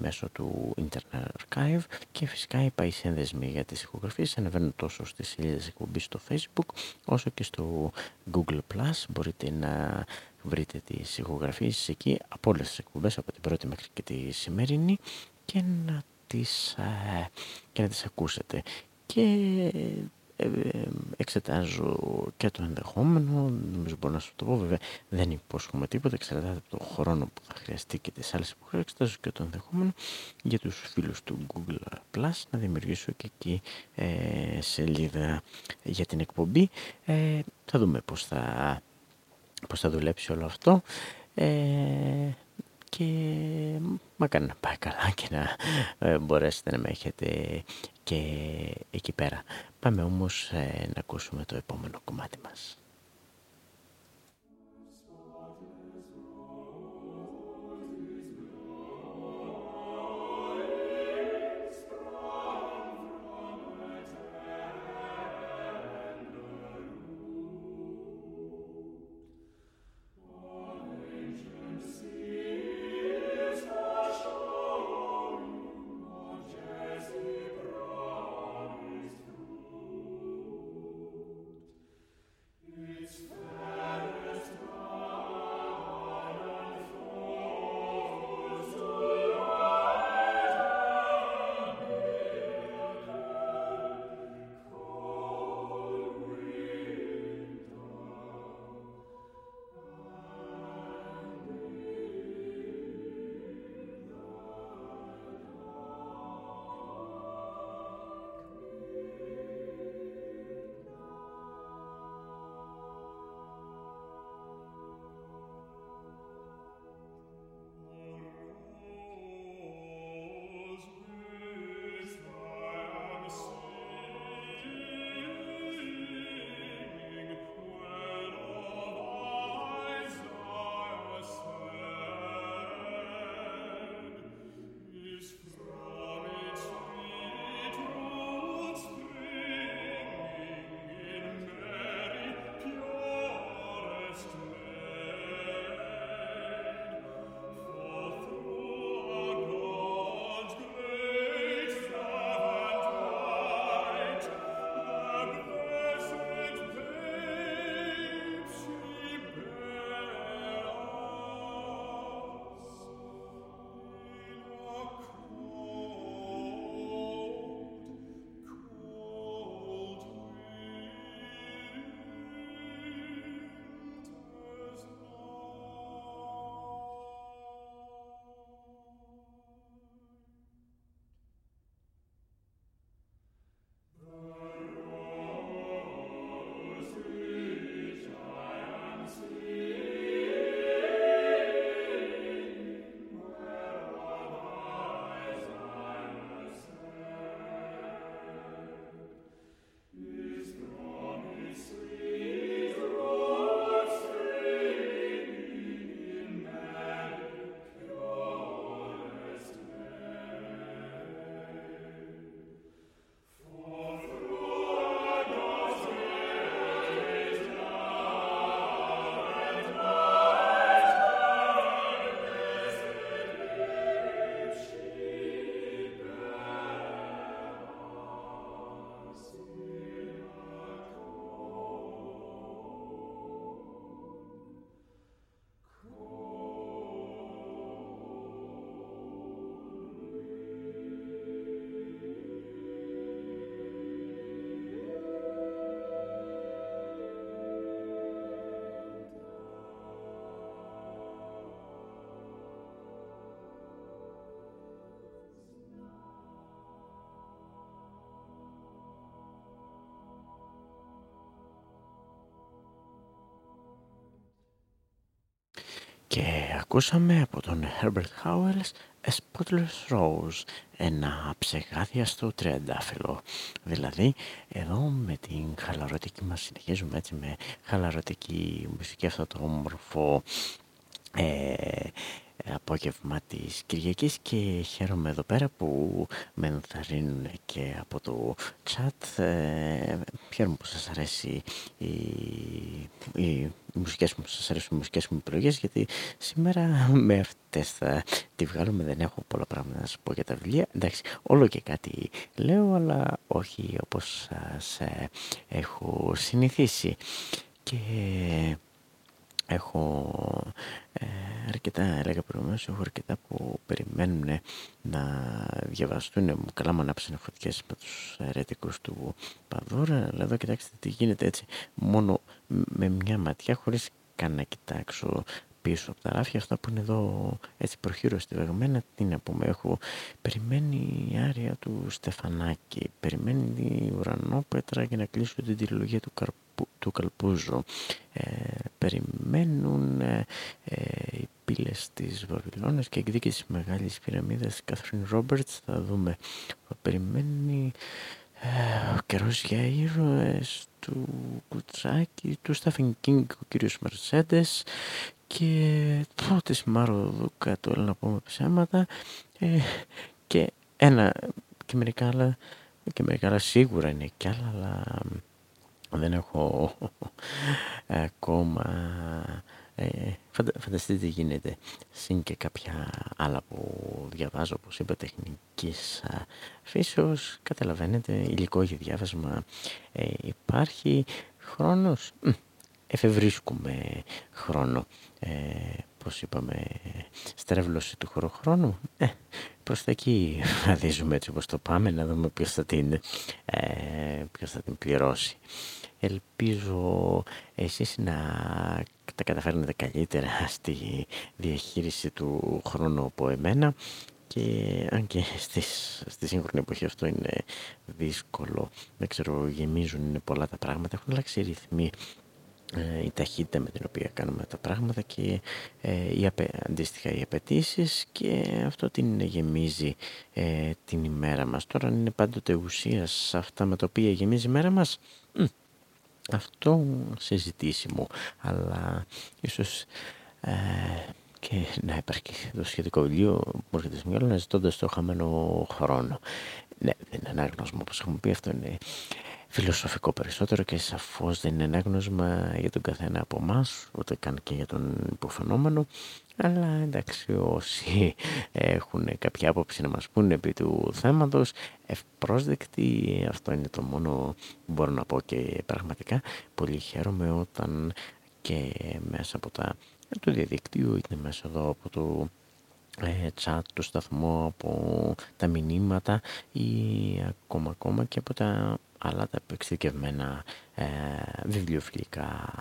μέσω του Internet Archive και φυσικά οι σύνδεσμοι για τις ηχογραφίες ανεβαίνουν τόσο στις σελίδες εκπομπής στο Facebook όσο και στο Google Plus. Μπορείτε να βρείτε τις ηχογραφίες εκεί από όλες τις εκπομπές από την πρώτη μέχρι και τη σημερινή και να τις, και να τις ακούσετε. Και ε, ε, εξετάζω και το ενδεχόμενο, νομίζω μπορώ να σου το πω βέβαια δεν υπόσχομαι τίποτα, εξαρτάται από το χρόνο που θα χρειαστεί και τις άλλες που εξετάζω και το ενδεχόμενο για τους φίλους του Google Plus να δημιουργήσω και εκεί ε, σελίδα για την εκπομπή. Ε, θα δούμε πώς θα πώς θα δουλέψει όλο αυτό ε, και μακάρι να πάει καλά και να ε, μπορέσετε να με έχετε και εκεί πέρα. Πάμε όμως ε, να ακούσουμε το επόμενο κομμάτι μας. Και ακούσαμε από τον Herbert Howells A Spotless Rose, ένα ψεγάδιαστο τριαντάφυλλο. Δηλαδή, εδώ με την χαλαρωτική μας συνεχίζουμε έτσι με χαλαρωτική μουσική αυτό το όμορφο ε, απόγευμα της Κυριακής και χαίρομαι εδώ πέρα που με ενθαρρύνουν και από το chat. Ε, χαίρομαι που σας αρέσει η, η, οι μουσικές μου, σας αρέσουν οι μουσικές μου επιλογές γιατί σήμερα με αυτές θα τη βγάλουμε. Δεν έχω πολλά πράγματα να σας πω για τα βιβλία. Εντάξει όλο και κάτι λέω αλλά όχι όπως σας ε, έχω συνηθίσει. Και έχω ε, αρκετά, έλεγα προηγουμένως, έχω αρκετά που περιμένουν να διαβαστούν. Καλά μου ανάψανε φωτιές με τους αιρετικούς του Παδούρα, αλλά εδώ κοιτάξτε τι γίνεται έτσι, μόνο με μια ματιά χωρίς καν να κοιτάξω πίσω από τα ράφια αυτά που είναι εδώ έτσι προχείρω στη βεγμένα τι να πούμε έχω περιμένει η άρια του Στεφανάκη περιμένει την ουρανόπετρα για να κλείσω την τριλογία του, Καρπού, του Καλπούζου ε, περιμένουν ε, ε, οι πύλες της Βαβυλώνας και εκδίκηση της Μεγάλης Πυραμίδας Κάθριν Ρόμπερτς θα δούμε περιμένει ε, ο καιρός για ήρωες του Κουτσάκη, του Στάφιν Κίνγκ, ο κύριος Μερσέντες και τότε Μαροδούκα το να πούμε ψέματα. Ε, και ένα και μερικά άλλα και μερικά άλλα σίγουρα είναι κι άλλα αλλά δεν έχω ακόμα ε, φανταστείτε τι γίνεται. Συν και κάποια άλλα που διαβάζω όπως είπα τεχνικής φύσεως. Καταλαβαίνετε υλικό για διάβασμα. Ε, υπάρχει χρόνος; Εφευρίσκουμε χρόνο. Ε, πώς είπαμε στρέβλωση του χωροχρόνου; Ε, προς τα εκεί αδίζουμε έτσι όπως το πάμε να δούμε ποιος θα την, ε, ποιος θα την πληρώσει ελπίζω εσείς να τα καταφέρνετε καλύτερα στη διαχείριση του χρόνου από εμένα και αν και στις, στη σύγχρονη εποχή αυτό είναι δύσκολο δεν ξέρω γεμίζουν είναι πολλά τα πράγματα έχουν αλλάξει ρυθμοί ε, η ταχύτητα με την οποία κάνουμε τα πράγματα και ε, οι απε, αντίστοιχα οι απαιτήσεις και αυτό την γεμίζει ε, την ημέρα μας. Τώρα είναι πάντοτε ουσία σε αυτά με τα οποία γεμίζει η ημέρα μας. Αυτό συζητήσιμο, αλλά ίσως ε, και να υπάρχει το σχετικό βιβλίο που έρχεται στο μυαλό ζητώντας το χαμένο χρόνο. Ναι, δεν είναι ανάγνωσμα όπως έχουμε πει, αυτό είναι φιλοσοφικό περισσότερο και σαφώς δεν είναι ανάγνωσμα για τον καθένα από εμάς, ούτε καν και για τον υποφαινόμενο. Αλλά εντάξει όσοι έχουν κάποια άποψη να μας πούνε επί του θέματος ευπρόσδεκτοι αυτό είναι το μόνο που μπορώ να πω και πραγματικά. Πολύ χαίρομαι όταν και μέσα από τα του διαδικτύου είτε μέσα εδώ από το ε, chat του σταθμού από τα μηνύματα ή ακόμα ακόμα και από τα άλλα τα εξειδικευμένα ε, βιβλιοφιλικά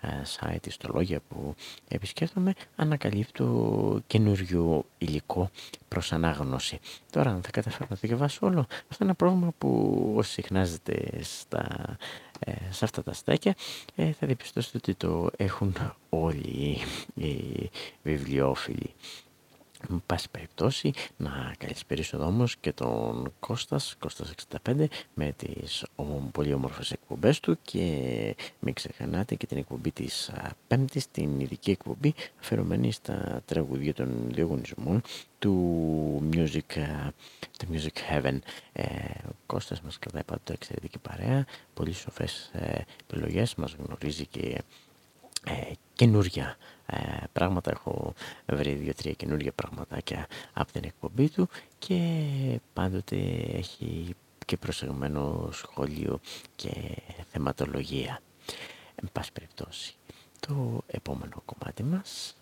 ε, site, ιστολόγια που επισκέφτομαι, ανακαλύπτω καινούριο υλικό προς ανάγνωση. Τώρα, αν θα καταφέρω να το διαβάσω όλο, αυτό είναι ένα πρόβλημα που όσοι συχνάζεται στα, ε, σε αυτά τα στέκια, ε, θα διαπιστώσετε ότι το έχουν όλοι οι βιβλιοφίλοι. Με πάση περιπτώσει να καλησπέρισω εδώ όμως και τον Κώστας, Κώστας 65 με τις πολύ όμορφες εκπομπές του και μην ξεχνάτε και την εκπομπή της πέμπτης, την ειδική εκπομπή αφαιρωμένη στα τραγουδία των διαγωνισμών του Music, του Music Heaven. Ε, ο Κώστας μας κρατάει πάντα εξαιρετική παρέα, πολύ σοφές ε, επιλογές, μας γνωρίζει και ε, καινούρια ε, πράγματα. Έχω βρει δύο-τρία καινούργια πραγματάκια από την εκπομπή του και πάντοτε έχει και προσεγμένο σχόλιο και θεματολογία. Εν πάση περιπτώσει, το επόμενο κομμάτι μας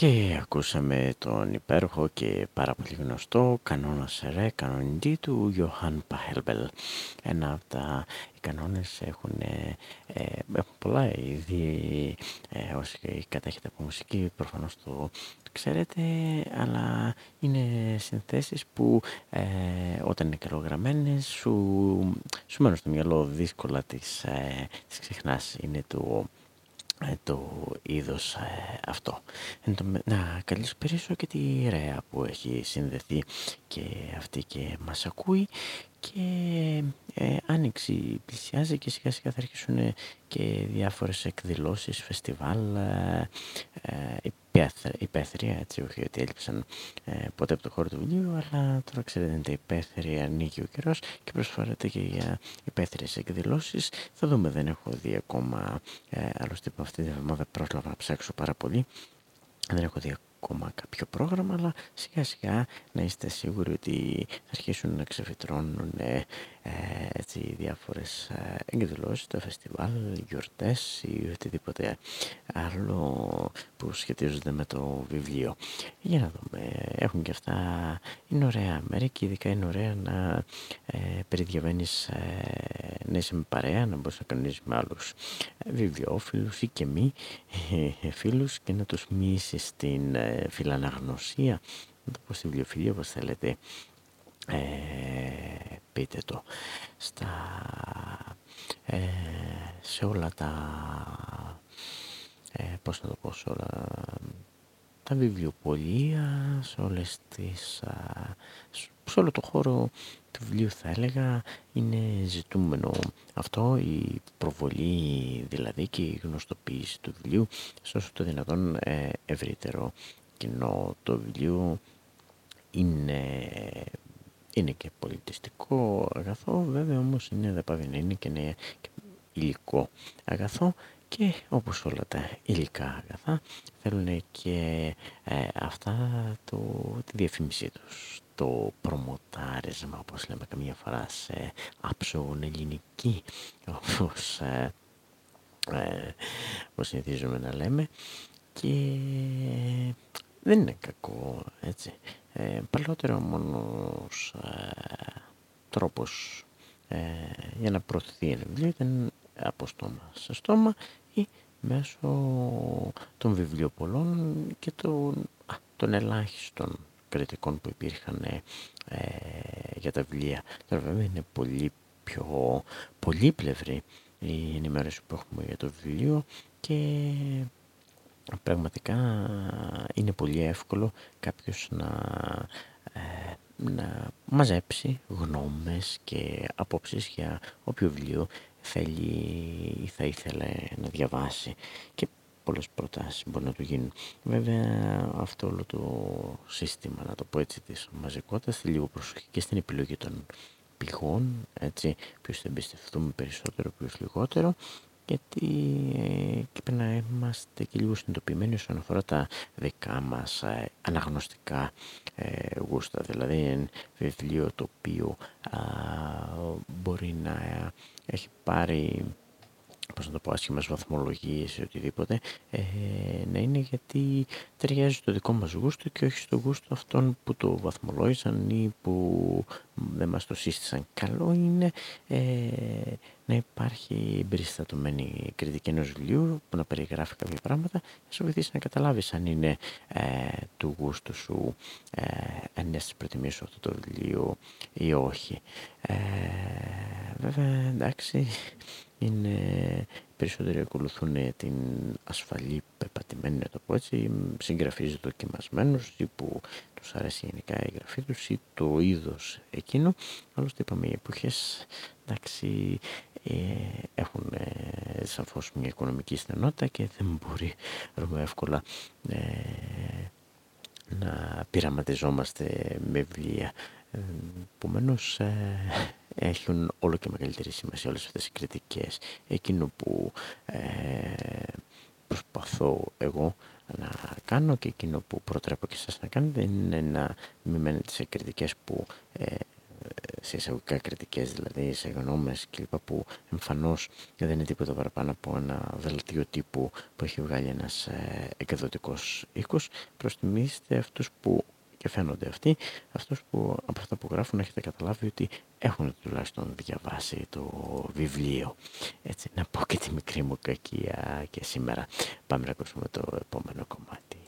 Και ακούσαμε τον υπέροχο και πάρα πολύ γνωστό κανόνα Σερέ, κανονιτή του Ιωάνν Παχέλμπελ. Ένα από τα οι κανόνες έχουν, ε, έχουν πολλά είδη, ε, όσοι κατέχετε από μουσική προφανώς το ξέρετε, αλλά είναι συνθέσεις που ε, όταν είναι καλογραμμένες σου, σου μένουν στο μυαλό δύσκολα τις, ε, τις ξεχνάς. Είναι το ε, το είδος ε, αυτό. Να καλησπερίσω και τη Ρέα που έχει συνδεθεί και αυτή και μας ακούει και ε, άνοιξη πλησιάζει και σιγά σιγά θα αρχίσουν και διάφορες εκδηλώσεις, φεστιβάλ ε, ε υπαίθρια, έτσι όχι ότι έλειψαν ε, ποτέ από το χώρο του βιβλίου, αλλά τώρα ξέρετε υπαίθρια ανοίγει ο καιρός και προσφέρεται και για υπαίθριες εκδηλώσεις. Θα δούμε, δεν έχω δει ακόμα, ε, άλλωστε αυτή τη εβδομάδα πρόσλαβα να ψάξω πάρα πολύ, δεν έχω δει ακόμα κάποιο πρόγραμμα, αλλά σιγά σιγά να είστε σίγουροι ότι θα αρχίσουν να ξεφυτρώνουν ε, έτσι, διάφορες ε, εκδηλώσεις, τα φεστιβάλ, γιορτές ή οτιδήποτε άλλο που σχετίζονται με το βιβλίο. Για να δούμε, έχουν και αυτά, είναι ωραία Αμερική, ειδικά είναι ωραία να ε, περιδιαβαίνεις, ε, να είσαι με παρέα, να μπορείς να κανονίζεις με άλλους ε, βιβλιοφίλους ή και μη ε, φίλους και να τους μοιήσεις στην ε, φιλαναγνωσία, να το πω στη βιβλιοφιλία όπως θέλετε ε, πείτε το. Στα, ε, σε όλα τα ε, πώς να το πω σε όλα τα βιβλιοπολία σε όλες τις σε όλο το χώρο του βιβλίου θα έλεγα είναι ζητούμενο αυτό η προβολή δηλαδή και η γνωστοποίηση του βιβλίου σε όσο το δυνατόν ε, ευρύτερο κοινό το βιβλίο είναι είναι και πολιτιστικό αγαθό, βέβαια όμως είναι δεπαβηνή, είναι και είναι υλικό αγαθό και όπως όλα τα υλικά αγαθά θέλουν και ε, αυτά το, τη διαφήμιση τους, το προμοτάρισμα όπως λέμε καμία φορά σε άψογον ελληνική όπως, ε, ε, όπως συνηθίζουμε να λέμε. Και δεν είναι κακό έτσι ε, παλαιότερο μόνος ε, τρόπος ε, για να προωθηθεί ένα βιβλίο ήταν από στόμα σε στόμα ή μέσω των βιβλιοπολών και των, α, των ελάχιστων κριτικών που υπήρχαν ε, για τα βιβλία. Τώρα βέβαια είναι πολύ πιο πολύπλευρη η ενημέρωση που έχουμε για το βιβλίο και πραγματικά είναι πολύ εύκολο κάποιος να, ε, να μαζέψει γνώμες και απόψεις για όποιο βιβλίο θέλει ή θα ήθελε να διαβάσει και πολλές προτάσεις μπορεί να του γίνουν. Βέβαια αυτό όλο το σύστημα, να το πω έτσι, της μαζικότητας θέλει λίγο προσοχή και στην επιλογή των πηγών, έτσι, ποιος θα εμπιστευτούμε περισσότερο, ποιος λιγότερο γιατί εκεί πρέπει να είμαστε και λίγο συνειδητοποιημένοι όσον αφορά τα δικά μας ε, αναγνωστικά ε, γούστα. Δηλαδή ένα βιβλίο το οποίο μπορεί να έχει πάρει πώς να το πω, άσχημες βαθμολογίες ή οτιδήποτε, ε, να είναι γιατί ταιριάζει στο δικό μας γούστο και όχι στο γούστο αυτών που το βαθμολόγησαν ή που δεν μας το σύστησαν. Καλό είναι ε, να υπάρχει εμπεριστατωμένη κριτική ενός βιβλίου που να περιγράφει κάποια πράγματα να σου βοηθήσει να καταλάβεις αν είναι ε, του γούστου σου, ε, αν είναι στις προτιμίες σου αυτό το βιβλίο ή όχι. Ε, βέβαια, εντάξει, είναι περισσότεροι ακολουθούν την ασφαλή πεπατημένη, να το πω έτσι, συγγραφείς δοκιμασμένους ή που τους αρέσει γενικά η γραφή τους ή το είδος εκείνο. Άλλωστε είπαμε οι εποχές, εντάξει, ε, έχουν ε, σαφώς μια οικονομική στενότητα και δεν μπορεί εύκολα ε, να πειραματιζόμαστε με βιβλία. Επομένως, ε, έχουν όλο και μεγαλύτερη σημασία όλες αυτές οι κριτικές. Εκείνο που ε, προσπαθώ εγώ να κάνω και εκείνο που προτρέπω και σας να κάνετε είναι να μην μένετε σε κριτικές που ε, σε εισαγωγικά κριτικές δηλαδή, σε γνώμες κλπ που εμφανώς δεν είναι τίποτα παραπάνω από ένα δελτίο τύπου που έχει βγάλει ένας ε, εκδοτικός οίκος προστιμήστε αυτούς που και φαίνονται αυτοί, αυτούς που από αυτά που γράφουν έχετε καταλάβει ότι έχουν τουλάχιστον διαβάσει το βιβλίο. Έτσι, να πω και τη μικρή μου κακία και σήμερα. Πάμε να ακούσουμε το επόμενο κομμάτι.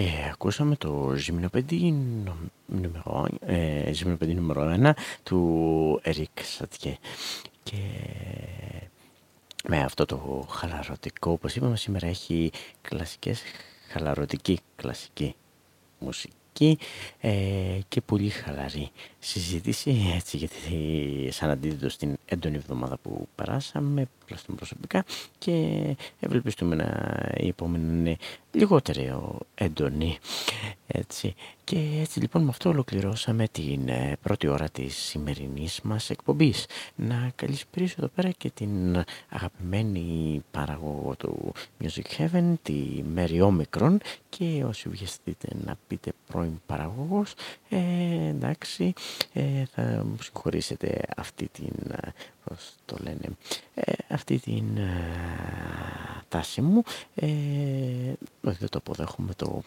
Και ακούσαμε το ζυμνοπεντή νούμερο, ε, νούμερο 1 του Ερικ Σατιέ. Και με αυτό το χαλαρωτικό, όπως είπαμε, σήμερα έχει κλασικές, χαλαρωτική κλασική μουσική ε, και πολύ χαλαρή συζήτηση έτσι γιατί σαν αντίθετο στην έντονη εβδομάδα που περάσαμε τουλάχιστον προσωπικά και ευελπιστούμε να η επόμενη είναι λιγότερο έντονη έτσι. Και έτσι λοιπόν με αυτό ολοκληρώσαμε την ε, πρώτη ώρα της σημερινής μας εκπομπής. Να καλησπίσω εδώ πέρα και την αγαπημένη παραγωγό του Music Heaven, τη Mary Omicron και όσοι βιαστείτε να πείτε πρώην παραγωγός, ε, εντάξει, ε, θα μου συγχωρήσετε αυτή την, ε, πώς το λένε, ε, αυτή την τάση μου. δεν το αποδέχομαι το,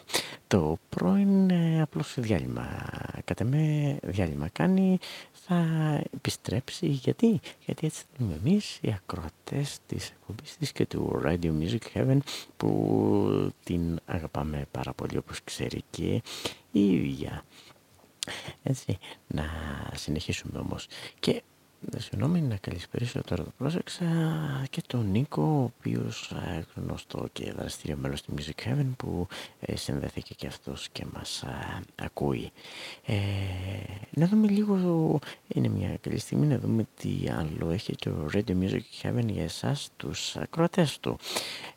το πρώην ε, απλώς διάλειμμα. Κατά με διάλειμμα κάνει, θα επιστρέψει. Γιατί, γιατί έτσι θέλουμε εμείς οι ακροατές της εκπομπής της και του Radio Music Heaven που την αγαπάμε πάρα πολύ όπως ξέρει και η ίδια. Έτσι, να συνεχίσουμε όμως. Και Συγγνώμη να καλησπέρισω τώρα το πρόσεξα και τον Νίκο ο οποίος ε, γνωστό και δραστήριο μέλος του Music Heaven που ε, συνδέθηκε και αυτός και μας ε, ακούει. Ε, να δούμε λίγο, είναι μια καλή στιγμή να δούμε τι άλλο έχει το Radio Music Heaven για εσάς τους ακροατές του.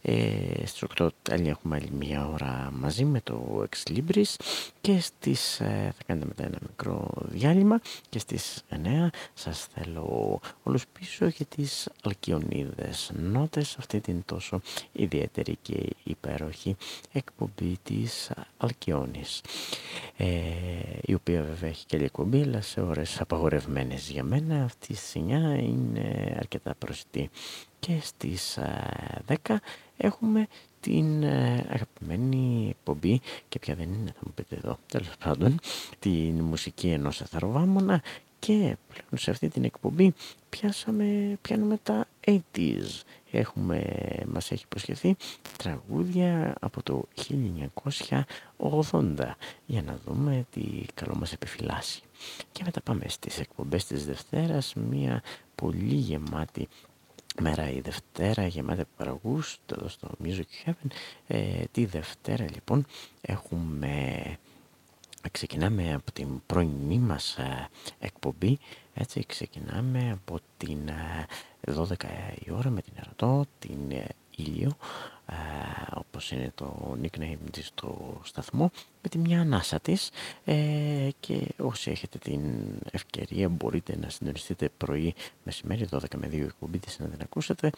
Ε, στις 8 άλλη έχουμε άλλη μια ώρα μαζί με το Ex Libris και στις, θα κάνετε μετά ένα μικρό διάλειμμα και στις 9 σας θέλω θέλω όλους πίσω για τις αλκιονίδες. Νότες αυτή την τόσο ιδιαίτερη και υπέροχη εκπομπή της Αλκιόνης ε, η οποία βέβαια έχει και άλλη εκπομπή αλλά σε ώρες απαγορευμένες για μένα. Αυτή η σινιά είναι αρκετά προσιτή. Και στις 10 ε, έχουμε την ε, αγαπημένη εκπομπή και πια δεν είναι θα μου πείτε εδώ. Τέλος πάντων την μουσική ενός αθαροβάμωνα και πλέον σε αυτή την εκπομπή πιάσαμε, πιάνουμε τα 80s. Έχουμε, μας έχει υποσχεθεί τραγούδια από το 1980 για να δούμε τι καλό μας επιφυλάσσει. Και μετά πάμε στις εκπομπές της Δευτέρας, μια πολύ γεμάτη μέρα η Δευτέρα γεμάτη παραγούς εδώ στο Music Heaven. Ε, τη Δευτέρα λοιπόν έχουμε ξεκινάμε από την πρωινή μας ε, εκπομπή έτσι ξεκινάμε από την 12 ε, η ώρα με την ερωτώ την ε, ήλιο όπως είναι το nickname της στο σταθμό με τη μια ανάσα της και όσοι έχετε την ευκαιρία μπορείτε να συντονιστείτε πρωί μεσημέρι 12 με 2 εκπομπή της να την ακούσετε.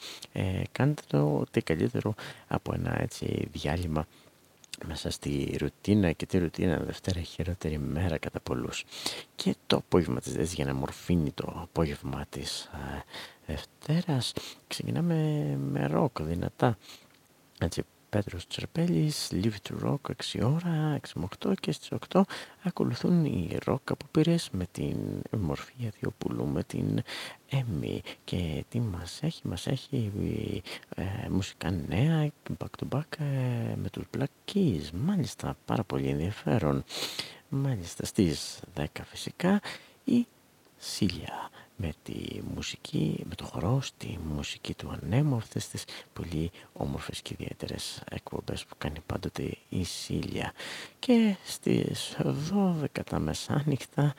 Κάντε το τι καλύτερο από ένα έτσι διάλειμμα μέσα στη ρουτίνα και τη ρουτίνα Δευτέρα χειρότερη μέρα κατά πολλούς. Και το απόγευμα της Δέσης για να μορφύνει το απόγευμα της ε, Δευτέρας ξεκινάμε με ροκ δυνατά. Έτσι, Πέτρος Τσερπέλης, Live to Rock 6 ώρα, 6 με 8 και στις 8 ακολουθούν οι ροκ αποπειρές με την μορφή Αδιοπούλου, με την Έμι και τι μας έχει, μας έχει ε, μουσικά νέα, back to back ε, με τους Black Keys, μάλιστα πάρα πολύ ενδιαφέρον, μάλιστα στις 10 φυσικά η Σίλια με τη μουσική, με το χορό στη μουσική του ανέμου αυτές τις πολύ όμορφες και ιδιαίτερες εκπομπές που κάνει πάντοτε η Σίλια. Και στις 12 τα μεσάνυχτα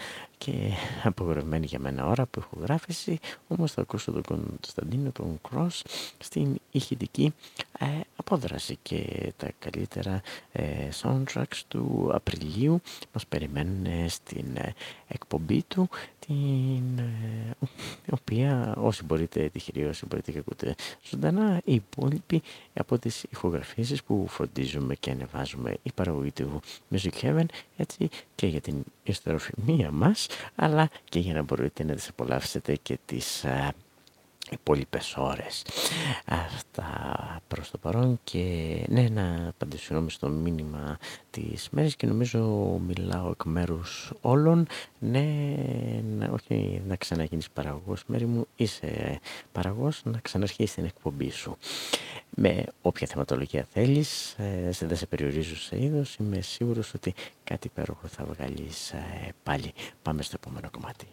και απογορευμένη για μένα ώρα που έχω γράφηση όμως θα ακούσω τον Κωνσταντίνο τον Κρός στην ηχητική ε, απόδραση και τα καλύτερα ε, soundtracks του Απριλίου μας περιμένουν στην ε, εκπομπή του την ε, οποία όσοι μπορείτε τυχεροί, όσοι μπορείτε και ακούτε ζωντανά, οι υπόλοιποι από τις ηχογραφήσεις που φροντίζουμε και ανεβάζουμε η παραγωγή του Music Heaven έτσι και για την ιστεροφημία μας αλλά και για να μπορείτε να τις απολαύσετε και τις υπόλοιπες ώρες. Αυτά προς το παρόν και ναι να απαντήσω στο μήνυμα της μέρης και νομίζω μιλάω εκ μέρους όλων. Ναι, να, όχι να ξαναγίνεις παραγωγός μέρη μου, είσαι παραγωγός να ξαναρχίσεις την εκπομπή σου. Με όποια θεματολογία θέλεις, ε, σε, δεν σε περιορίζω σε είδος, είμαι σίγουρος ότι κάτι υπέροχο θα βγάλεις ε, πάλι. Πάμε στο επόμενο κομμάτι.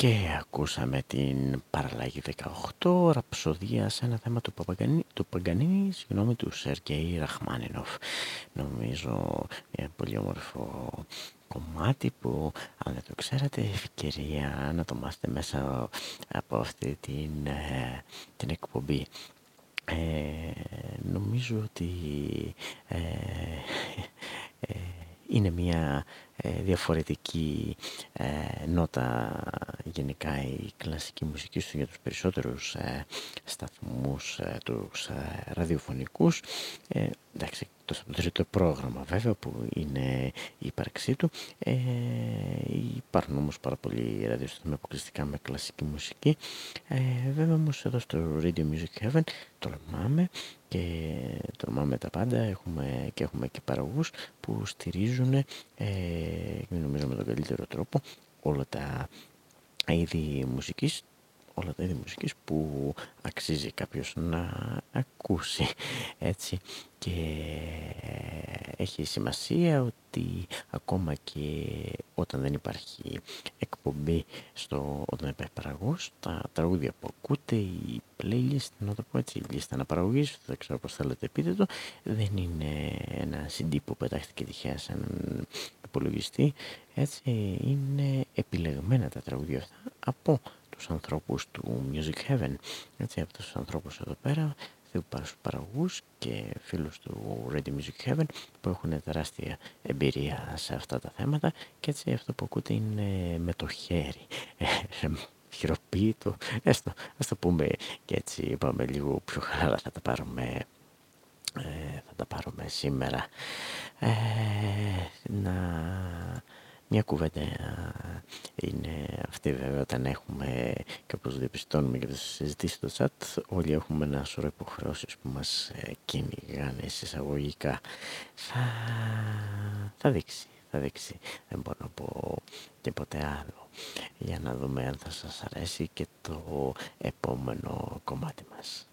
Και ακούσαμε την παραλλαγή 18, ραψοδία σε ένα θέμα του, Παπαγκανή, του Παγκανίνη, συγγνώμη, του Σεργέη Ραχμάνινοφ. Νομίζω μια πολύ όμορφο κομμάτι που αν δεν το ξέρατε ευκαιρία να το μάθετε μέσα από αυτή την, ε, την εκπομπή. Ε, νομίζω ότι ε, ε είναι μια ε, διαφορετική ε, νότα γενικά η κλασική μουσική σου για τους περισσότερους ε, σταθμούς τους ραδιοφωνικούς. Εντάξει εκτός από το τρίτο πρόγραμμα βέβαια που είναι η ύπαρξή του. Ε, υπάρχουν όμως πάρα πολλοί ραδιοσταθμοί αποκλειστικά με κλασική μουσική. Ε, βέβαια όμως εδώ στο Radio Music Heaven τολμάμε και τολμάμε τα πάντα. Έχουμε, και έχουμε και παραγωγούς που στηρίζουν ε, νομίζω με τον καλύτερο τρόπο όλα τα είδη μουσικής όλα τα είδη μουσικής που αξίζει κάποιος να ακούσει έτσι. Και έχει σημασία ότι ακόμα και όταν δεν υπάρχει εκπομπή στο, όταν υπάρχει παραγωγός τα τραγούδια που ακούτε η playlist να το πω έτσι η λίστα αναπαραγωγής δεν ξέρω πως θέλετε πείτε το δεν είναι ένα CD που πετάχτηκε τυχαία σε έναν υπολογιστή έτσι. Είναι επιλεγμένα τα τραγούδια αυτά από τους ανθρώπους του Music Heaven. Έτσι από τους ανθρώπους εδώ πέρα παραγωγούς και φίλους του Radio Music Heaven που έχουν τεράστια εμπειρία σε αυτά τα θέματα. Και έτσι αυτό που ακούτε είναι με το χέρι. Ε, χειροποίητο έστω ας το πούμε και έτσι είπαμε λίγο πιο χαλαρά θα τα πάρουμε ε, θα τα πάρουμε σήμερα. Ε, να μια κουβέντα είναι αυτή βέβαια όταν έχουμε και όπως διαπιστώνουμε και θα συζητήσει στο chat όλοι έχουμε ένα σωρό υποχρεώσεις που μας ε, κυνηγάνε εισαγωγικά. Θα, θα δείξει θα δείξει. Δεν μπορώ να πω τίποτε άλλο. Για να δούμε αν θα σας αρέσει και το επόμενο κομμάτι μας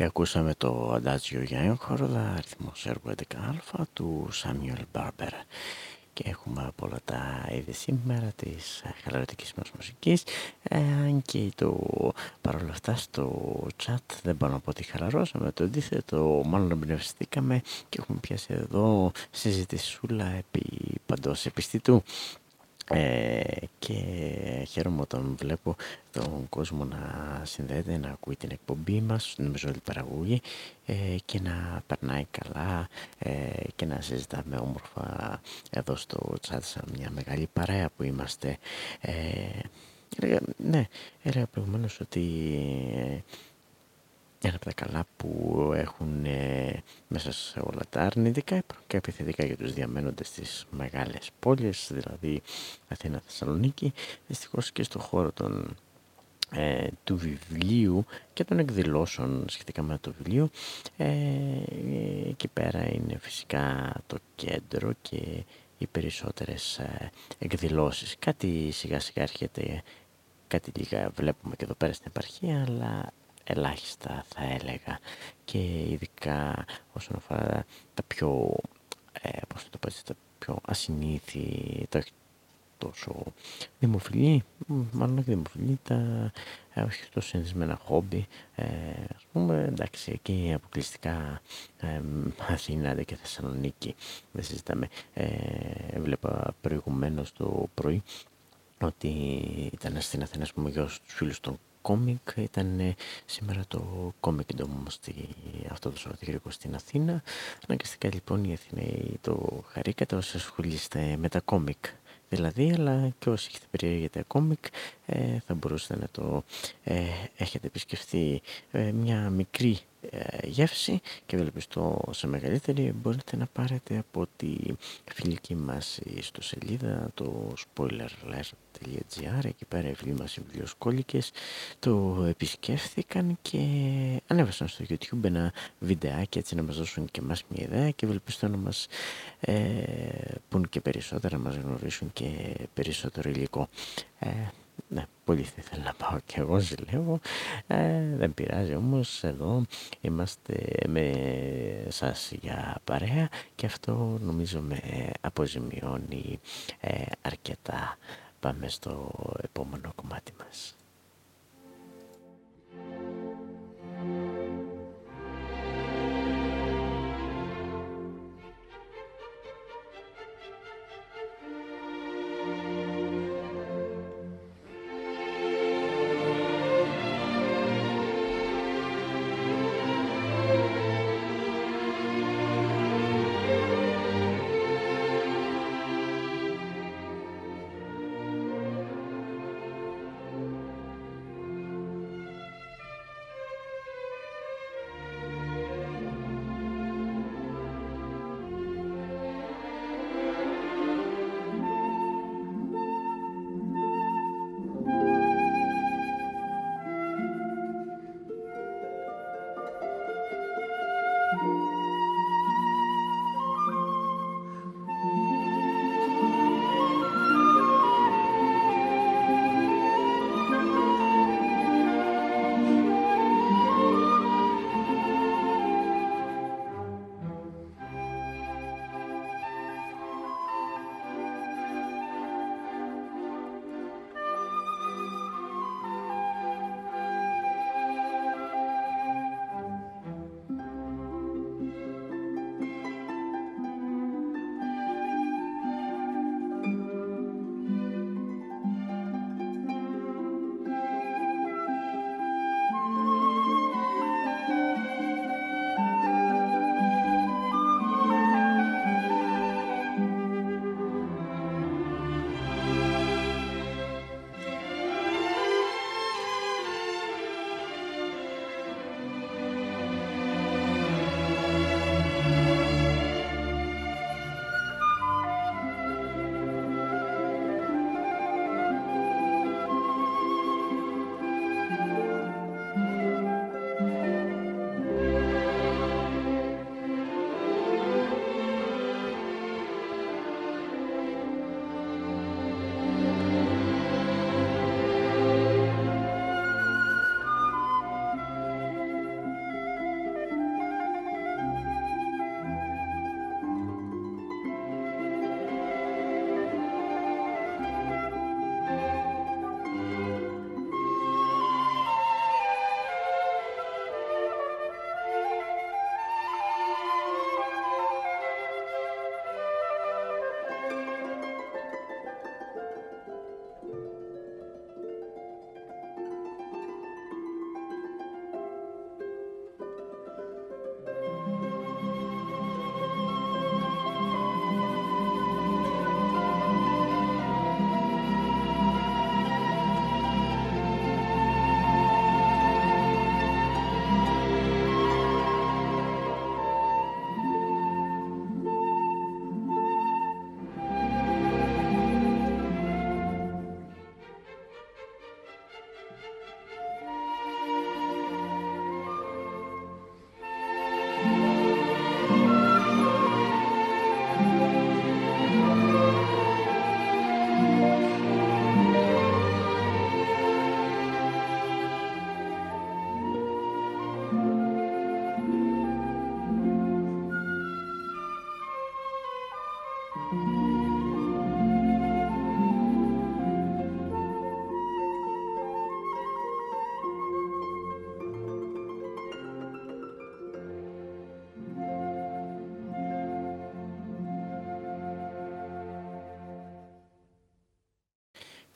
και ακούσαμε το αντάτζιο για έγχορδα αριθμός έργου 11α του Σάμιουελ Μπάρμπερ και έχουμε από όλα τα είδη σήμερα της χαλαρωτικής μας μουσικής. Αν και το παρόλα αυτά στο chat δεν μπορώ να πω ότι χαλαρώσαμε το αντίθετο μάλλον εμπνευστήκαμε και έχουμε πιάσει εδώ συζητησούλα επί παντός επιστητού ε, και χαίρομαι όταν βλέπω τον κόσμο να συνδέεται, να ακούει την εκπομπή μας, νομίζω όλη παραγωγή ε, και να περνάει καλά ε, και να συζητάμε όμορφα εδώ στο chat σαν μια μεγάλη παρέα που είμαστε. Ε, ναι, έλεγα προηγουμένως ότι ένα από τα καλά που έχουν ε, μέσα σε όλα τα αρνητικά και επιθετικά για τους διαμένοντες στις μεγάλες πόλεις, δηλαδή Αθήνα, Θεσσαλονίκη, δυστυχώς και στον χώρο των, ε, του βιβλίου και των εκδηλώσεων σχετικά με το βιβλίο. Ε, εκεί πέρα είναι φυσικά το κέντρο και οι περισσότερες ε, εκδηλώσεις. Κάτι σιγά σιγά έρχεται, κάτι λίγα βλέπουμε και εδώ πέρα στην επαρχία, αλλά ελάχιστα θα έλεγα και ειδικά όσον αφορά τα πιο, ε, πώς το πω, τα πιο ασυνήθη, τα τόσο δημοφιλή, μάλλον όχι δημοφιλή, τα ε, όχι τόσο συνηθισμένα χόμπι, ε, ας πούμε, εντάξει, εκεί αποκλειστικά ε, Αθήνα και Θεσσαλονίκη δεν συζητάμε. Ε, έβλεπα προηγουμένως το πρωί ότι ήταν στην Αθήνα, ας πούμε, για τους φίλους των κόμικ ήταν σήμερα το Comic Dome στη, αυτό το Σαββατοκύριακο στην Αθήνα. Αναγκαστικά λοιπόν οι Αθηναίοι το χαρήκατε όσοι ασχολείστε με τα κόμικ δηλαδή, αλλά και όσοι έχετε περιέργεια τα κόμικ ε, θα μπορούσατε να το ε, έχετε επισκεφθεί ε, μια μικρή ε, γεύση και ευελπιστώ σε μεγαλύτερη μπορείτε να πάρετε από τη φιλική μας ιστοσελίδα το spoiler.gr εκεί πέρα οι φίλοι μας οι βιβλιοσκόλικες το επισκέφθηκαν και ανέβασαν στο YouTube ένα βιντεάκι έτσι να μας δώσουν και μας μια ιδέα και ευελπιστώ να μας ε, πούν και περισσότερα, να μας γνωρίσουν και περισσότερο υλικό. Ε, ναι, πολύ θα ήθελα να πάω και εγώ ζηλεύω. Ε, δεν πειράζει όμως, εδώ είμαστε με σας για παρέα και αυτό νομίζω με αποζημιώνει ε, αρκετά. Πάμε στο επόμενο κομμάτι μας.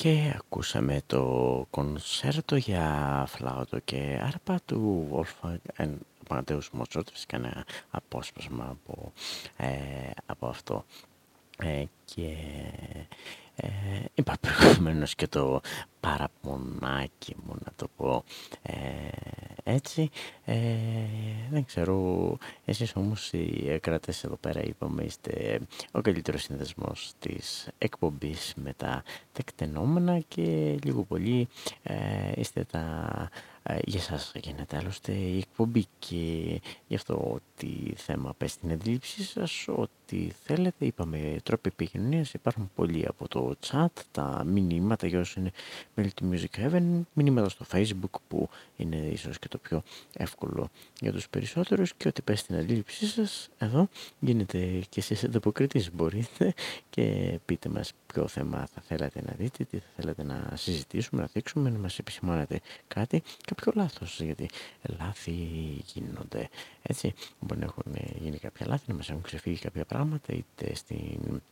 Και ακούσαμε το κονσέρτο για φλάουτο και άρπα του Wolfgang Amadeus Mozart, φυσικά ένα απόσπασμα από, ε, από αυτό. Ε, και ε, είπα προηγουμένως και το παραπονάκι μου να το πω ε, έτσι ε, δεν ξέρω. Εσείς όμως οι εκρατές εδώ πέρα είπαμε είστε ο καλύτερος συνδεσμός της εκπομπής με τα τεκτενόμενα και λίγο πολύ ε, είστε τα ε, για σας γίνεται άλλωστε η εκπομπή. Και γι' αυτό ότι θέμα πες στην αντίληψή σας ότι θέλετε. Είπαμε τρόποι επικοινωνίας. Υπάρχουν πολλοί από το chat. Τα μηνύματα για όσους είναι μέλη του Music Heaven. Μηνύματα στο facebook που είναι ίσως και το πιο εύκολο για τους περισσότερους. Και ότι πες στην αντίληψή σας εδώ γίνεται και εσείς ανταποκριτής. Μπορείτε και πείτε μας ποιο θέμα. Θα θέλατε να δείτε, τι θα θέλατε να συζητήσουμε, να δείξουμε, να μας επισημάνετε κάτι, κάποιο λάθος, γιατί λάθη γίνονται, έτσι, μπορεί να έχουν γίνει κάποια λάθη, να μας έχουν ξεφύγει κάποια πράγματα, είτε στην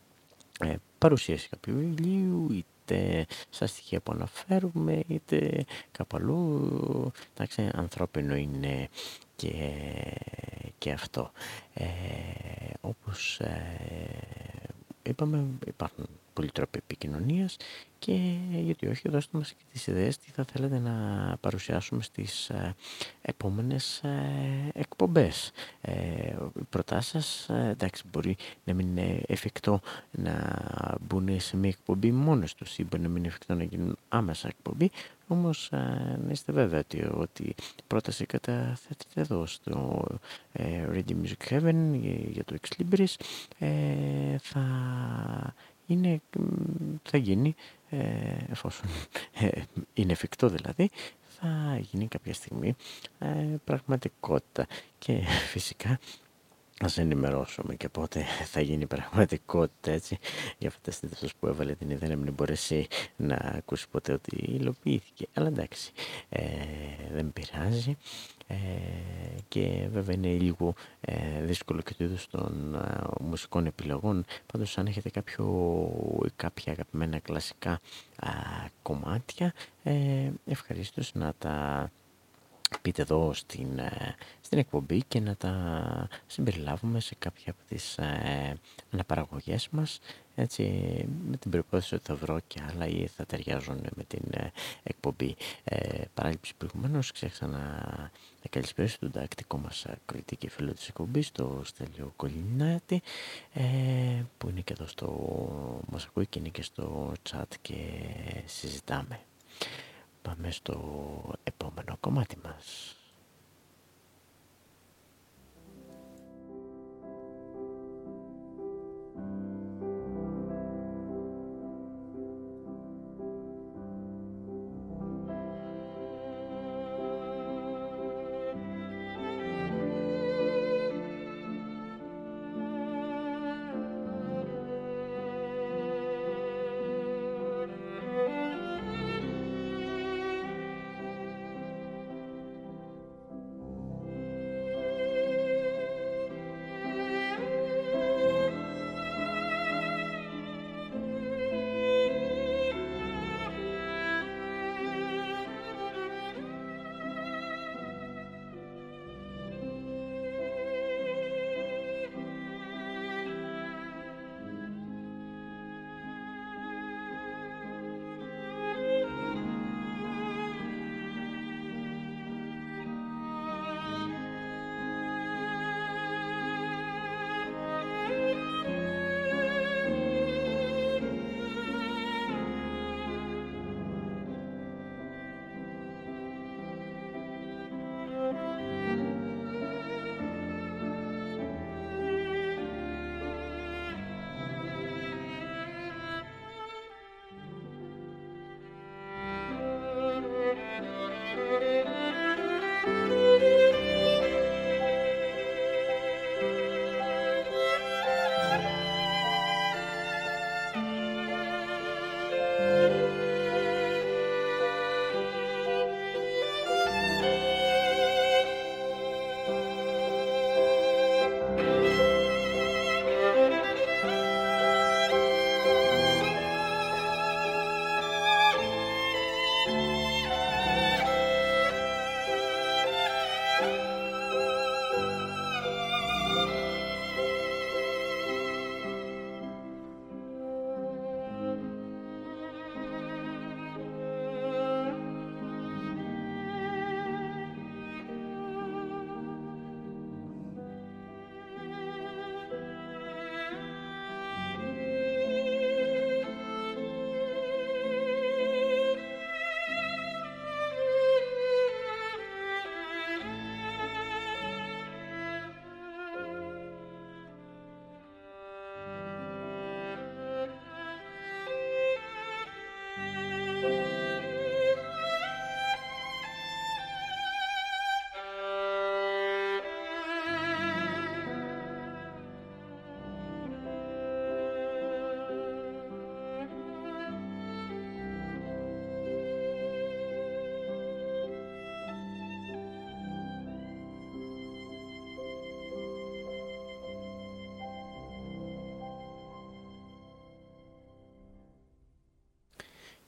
ε, παρουσίαση κάποιου βιβλίου, είτε στα στοιχεία που αναφέρουμε, είτε κάπου αλλού, εντάξει, ανθρώπινο είναι και, και αυτό. Ε, όπως ε, είπαμε, υπάρχουν πολλοί τρόποι επικοινωνίας και γιατί όχι δώστε μας και τις ιδέες τι θα θέλετε να παρουσιάσουμε στις ε, επόμενες ε, εκπομπές. Ε, οι προτάσεις σας, ε, εντάξει, μπορεί να μην είναι εφικτό να μπουν σε μια εκπομπή μόνος τους ή μπορεί να μην είναι εφικτό να γίνουν άμεσα εκπομπή, όμως ε, να είστε βέβαιοι ότι, η πρόταση καταθέτεται εδώ στο ε, Radio Music Heaven για το Ex Libris θα είναι, θα γίνει, ε, εφόσον ε, είναι εφικτό δηλαδή, θα γίνει κάποια στιγμή ε, πραγματικότητα. Και φυσικά να ενημερώσουμε και πότε θα γίνει πραγματικότητα έτσι. Για φανταστείτε αυτός που έβαλε την ιδέα να μην μπορέσει να ακούσει ποτέ ότι υλοποιήθηκε. Αλλά εντάξει ε, δεν πειράζει. Ε, και βέβαια είναι λίγο ε, δύσκολο και το είδος των ε, μουσικών επιλογών. Πάντως αν έχετε κάποιο, κάποια αγαπημένα κλασικά κομμάτια ε, ευχαρίστως να τα πείτε εδώ στην, ε, στην εκπομπή και να τα συμπεριλάβουμε σε κάποια από τις ε, αναπαραγωγές μας έτσι με την προπόθεση ότι θα βρω και άλλα ή θα ταιριάζουν με την ε, εκπομπή. Ε, παράληψη προηγουμένως ξέχασα να, να καλησπέρισω τον τακτικό μας κριτή και φίλο της εκπομπής το Στέλιο Κολυνάτη ε, που είναι και εδώ στο μας ακούει και είναι και στο chat και συζητάμε πάμε στο επόμενο κομμάτι μας.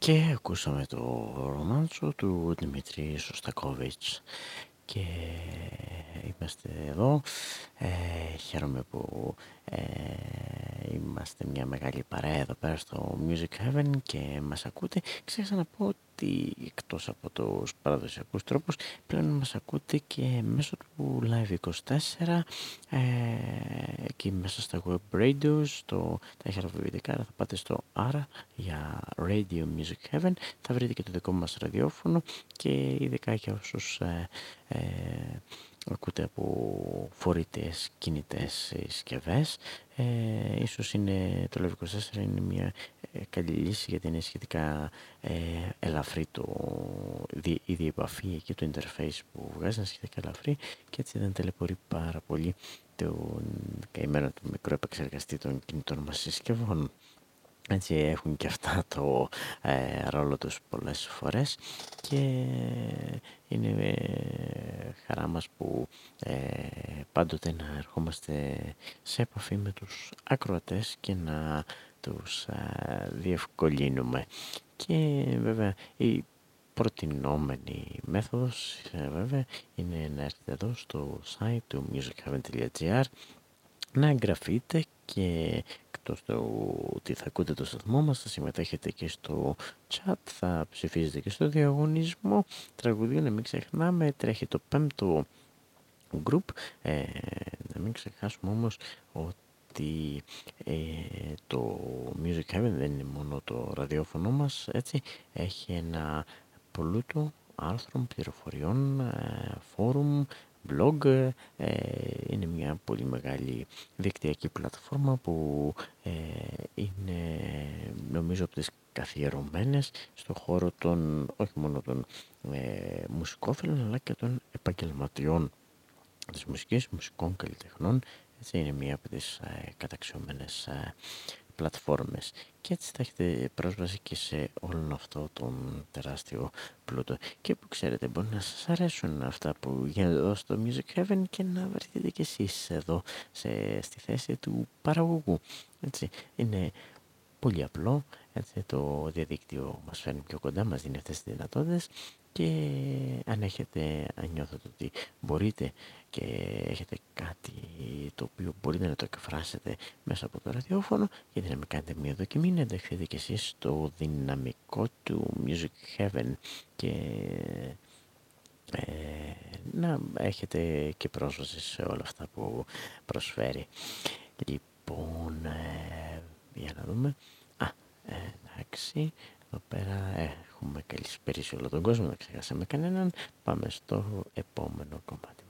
Και ακούσαμε το ρομάντσο του Δημητρή Σωστακόβιτς και είμαστε εδώ. Ε, χαίρομαι που ε, είμαστε μια μεγάλη παρέα εδώ πέρα στο Music Heaven και μας ακούτε. Ξέχασα να πω ότι εκτός από τους παραδοσιακούς τρόπους πλέον μας ακούτε και μέσω του Live24 ε, εκεί μέσα στα web radios στο, τα χειροβιβητικά θα πάτε στο άρα για Radio Music Heaven θα βρείτε και το δικό μας ραδιόφωνο και ειδικά για όσους ε, ε, ακούτε από φορητές κινητές συσκευές. Ε, ίσως είναι, το Live 24 είναι μια ε, καλή λύση γιατί είναι σχετικά ε, ελαφρύ το, η διεπαφή και το interface που βγάζει είναι σχετικά ελαφρύ και έτσι δεν ταλαιπωρεί πάρα πολύ τον καημένο του μικρό επεξεργαστή των κινητών μας συσκευών. Έτσι έχουν και αυτά το ε, ρόλο τους πολλές φορές και είναι ε, χαρά μας που ε, πάντοτε να ερχόμαστε σε επαφή με τους ακροατές και να τους ε, διευκολύνουμε. Και βέβαια η προτινόμενη μέθοδος βέβαια είναι να έρθετε εδώ στο site του musicheaven.gr να εγγραφείτε και εκτός του ότι θα ακούτε το σταθμό μας θα συμμετέχετε και στο chat, θα ψηφίζετε και στο διαγωνισμό τραγουδίου να μην ξεχνάμε τρέχει το πέμπτο group ε, να μην ξεχάσουμε όμως ότι ε, το Music Heaven δεν είναι μόνο το ραδιόφωνο μας έτσι έχει ένα πλούτο άρθρων, πληροφοριών, ε, φόρουμ, blog ε, είναι μια πολύ μεγάλη δικτυακή πλατφόρμα που ε, είναι νομίζω από τις καθιερωμένες στο χώρο των όχι μόνο των ε, μουσικόφιλων αλλά και των επαγγελματιών της μουσικής, μουσικών καλλιτεχνών έτσι είναι μία από τις ε, καταξιωμένες ε, πλατφόρμες. Και έτσι θα έχετε πρόσβαση και σε όλο αυτό τον τεράστιο πλούτο. Και που ξέρετε μπορεί να σας αρέσουν αυτά που γίνονται εδώ στο Music Heaven και να βρεθείτε κι εσείς εδώ σε, στη θέση του παραγωγού. Έτσι είναι πολύ απλό έτσι, το διαδίκτυο μας φέρνει πιο κοντά μας δίνει αυτές τις δυνατότητες και αν έχετε, αν νιώθετε ότι μπορείτε και έχετε κάτι το οποίο μπορείτε να το εκφράσετε μέσα από το ραδιόφωνο γιατί να μην κάνετε μια δοκιμή να ενταχθείτε και εσείς στο δυναμικό του Music Heaven και ε, να έχετε και πρόσβαση σε όλα αυτά που προσφέρει. Λοιπόν, ε, για να δούμε. Α, εντάξει, εδώ πέρα έχουμε καλησπέρισει όλο τον κόσμο, δεν ξεχάσαμε κανέναν. Πάμε στο επόμενο κομμάτι.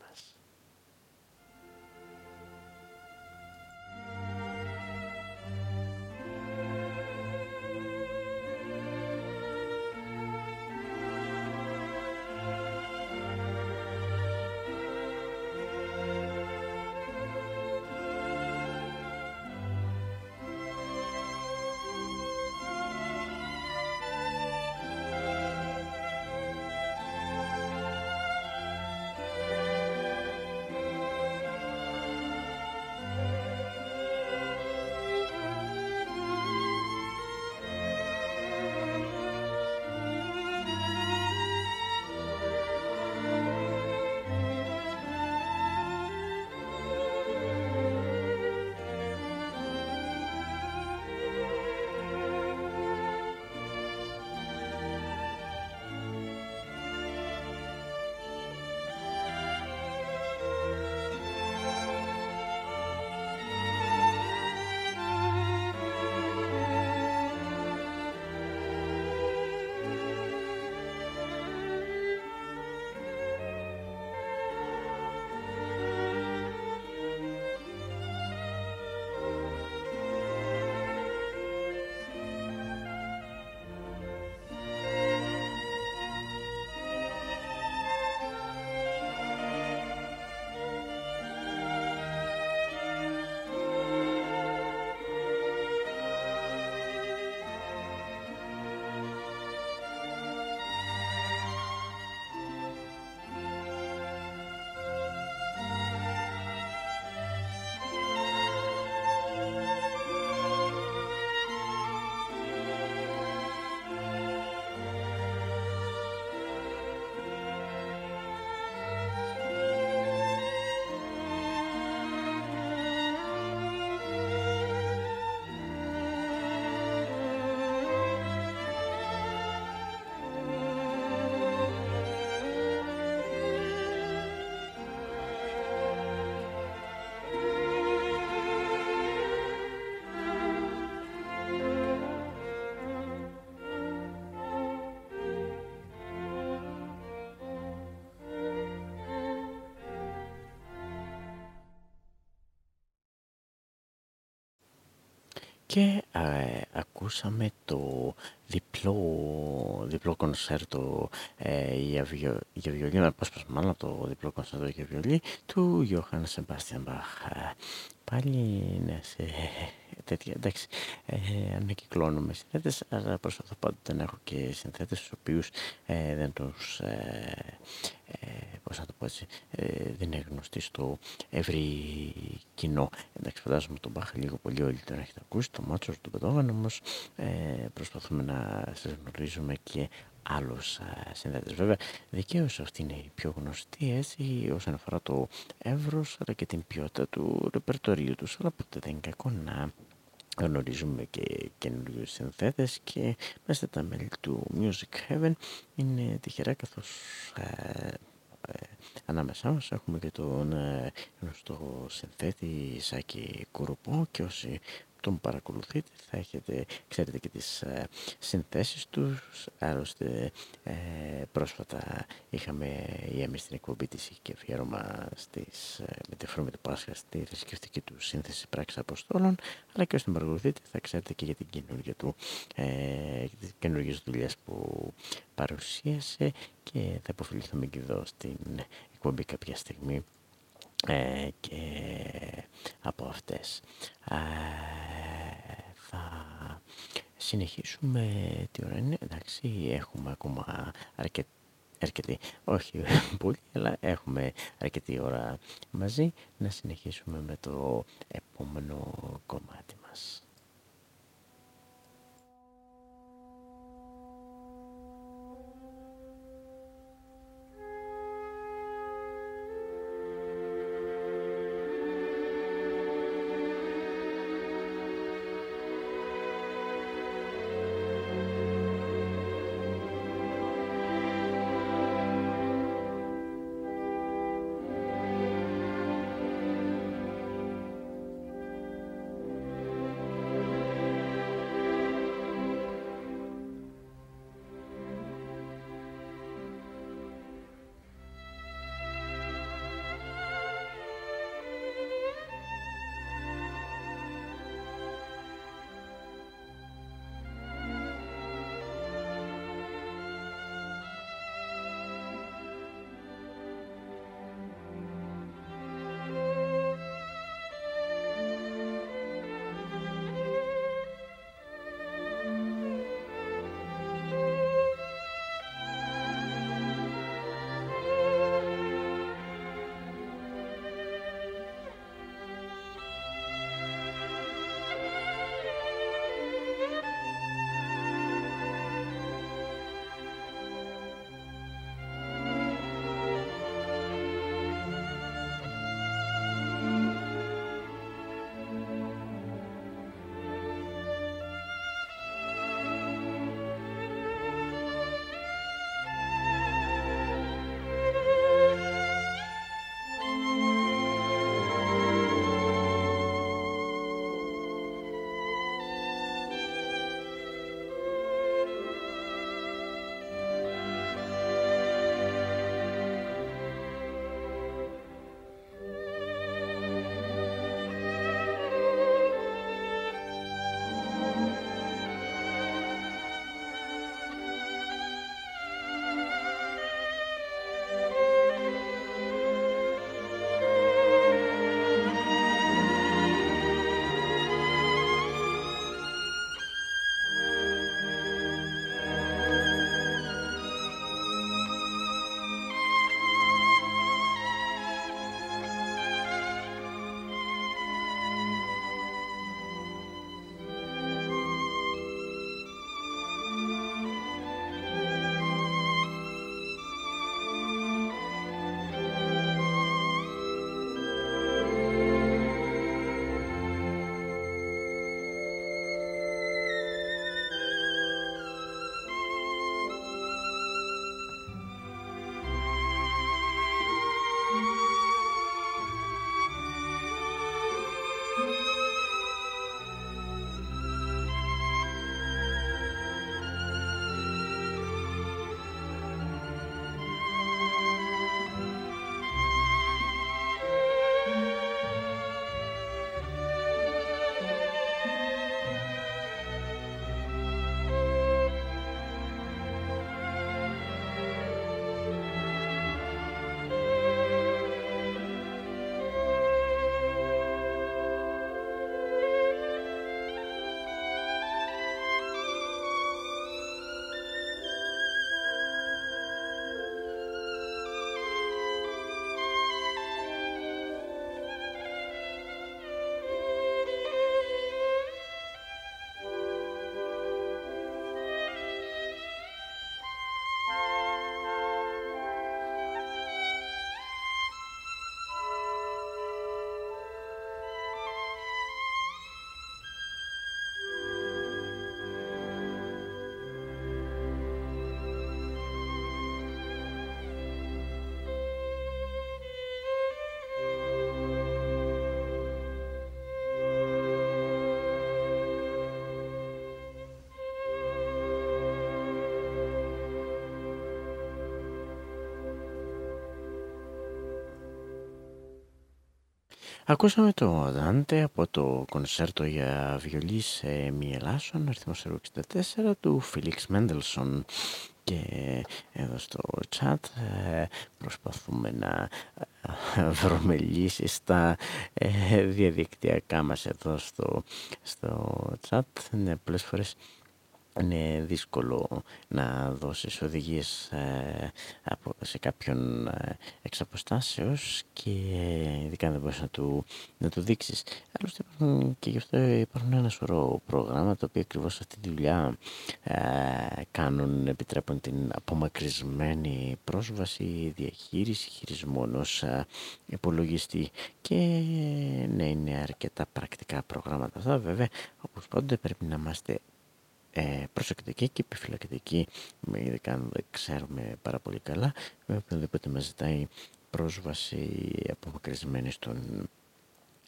Και ε, ακούσαμε το διπλό, διπλό κονσέρτο ε, για, βιο, για βιολί, μάλλον το διπλό κονσέρτο για βιολί του Γιώχαν Σεμπάστιαν Μπαχ. Πάλι ναι, σε τέτοια, εντάξει, ε, ανακυκλώνουμε συνθέτες, αλλά προσπαθώ πάντοτε να έχω και συνθέτες στους οποίους ε, δεν τους, ε, ε, πώς να το πω έτσι, ε, δεν είναι γνωστοί στο ευρύ κοινό. Εντάξει, φαντάζομαι τον Μπάχα λίγο πολύ όλοι τον έχετε ακούσει, το Μάτσο, τον Πετόγαν, όμως ε, προσπαθούμε να σας γνωρίζουμε και άλλους συνδέτες. Βέβαια, δικαίως αυτή είναι η πιο γνωστή έτσι όσον αφορά το εύρος αλλά και την ποιότητα του ρεπερτορίου τους, αλλά ποτέ δεν είναι κακό να γνωρίζουμε και καινούριους συνθέτες και μέσα τα μέλη του Music Heaven είναι τυχερά καθώς ε, ε, ανάμεσά μας έχουμε και τον ε, γνωστό συνθέτη Σάκη Κουρουπό και όσοι τον παρακολουθείτε θα έχετε, ξέρετε και τις ε, συνθέσεις τους, άλλωστε ε, πρόσφατα είχαμε η Έμι στην εκπομπή της και αφιέρωμα στις, ε, με τη φρόμη του Πάσχα στη θρησκευτική του σύνθεση πράξη αποστόλων, αλλά και όσοι τον παρακολουθείτε θα ξέρετε και για την καινούργια του, ε, τις καινούργιες δουλειές που παρουσίασε. Και θα υποφεληθούμε και εδώ στην εκπομπή κάποια στιγμή ε, και από αυτές. Ε, θα συνεχίσουμε τι ώρα είναι, εντάξει, έχουμε ακόμα αρκετή, αρκετή, όχι πολύ, αλλά έχουμε αρκετή ώρα μαζί να συνεχίσουμε με το επόμενο κομμάτι μας. Ακούσαμε το Dante από το κονσέρτο για βιολί σε μη ελάσσον, αριθμός 64 του Φίλιξ Μέντελσον και εδώ στο chat ε, προσπαθούμε να ε, βρούμε λύσεις στα ε, διαδικτυακά μας εδώ στο, στο chat. Ναι, πολλές φορές είναι δύσκολο να δώσεις οδηγίες ε, σε κάποιον ε, εξ αποστάσεως και ειδικά δεν μπορείς να του, να του δείξεις. Άλλωστε υπάρχουν και γι' αυτό υπάρχουν ένα σωρό προγράμματα τα οποία ακριβώς αυτή τη δουλειά ε, κάνουν, επιτρέπουν την απομακρυσμένη πρόσβαση, διαχείριση, χειρισμό ενός υπολογιστή και ναι είναι αρκετά πρακτικά προγράμματα αυτά βέβαια όπως πάντοτε πρέπει να είμαστε ε, προσεκτική και επιφυλακτική, ειδικά αν δεν ξέρουμε πάρα πολύ καλά, με οποιονδήποτε μας ζητάει πρόσβαση απομακρυσμένη στον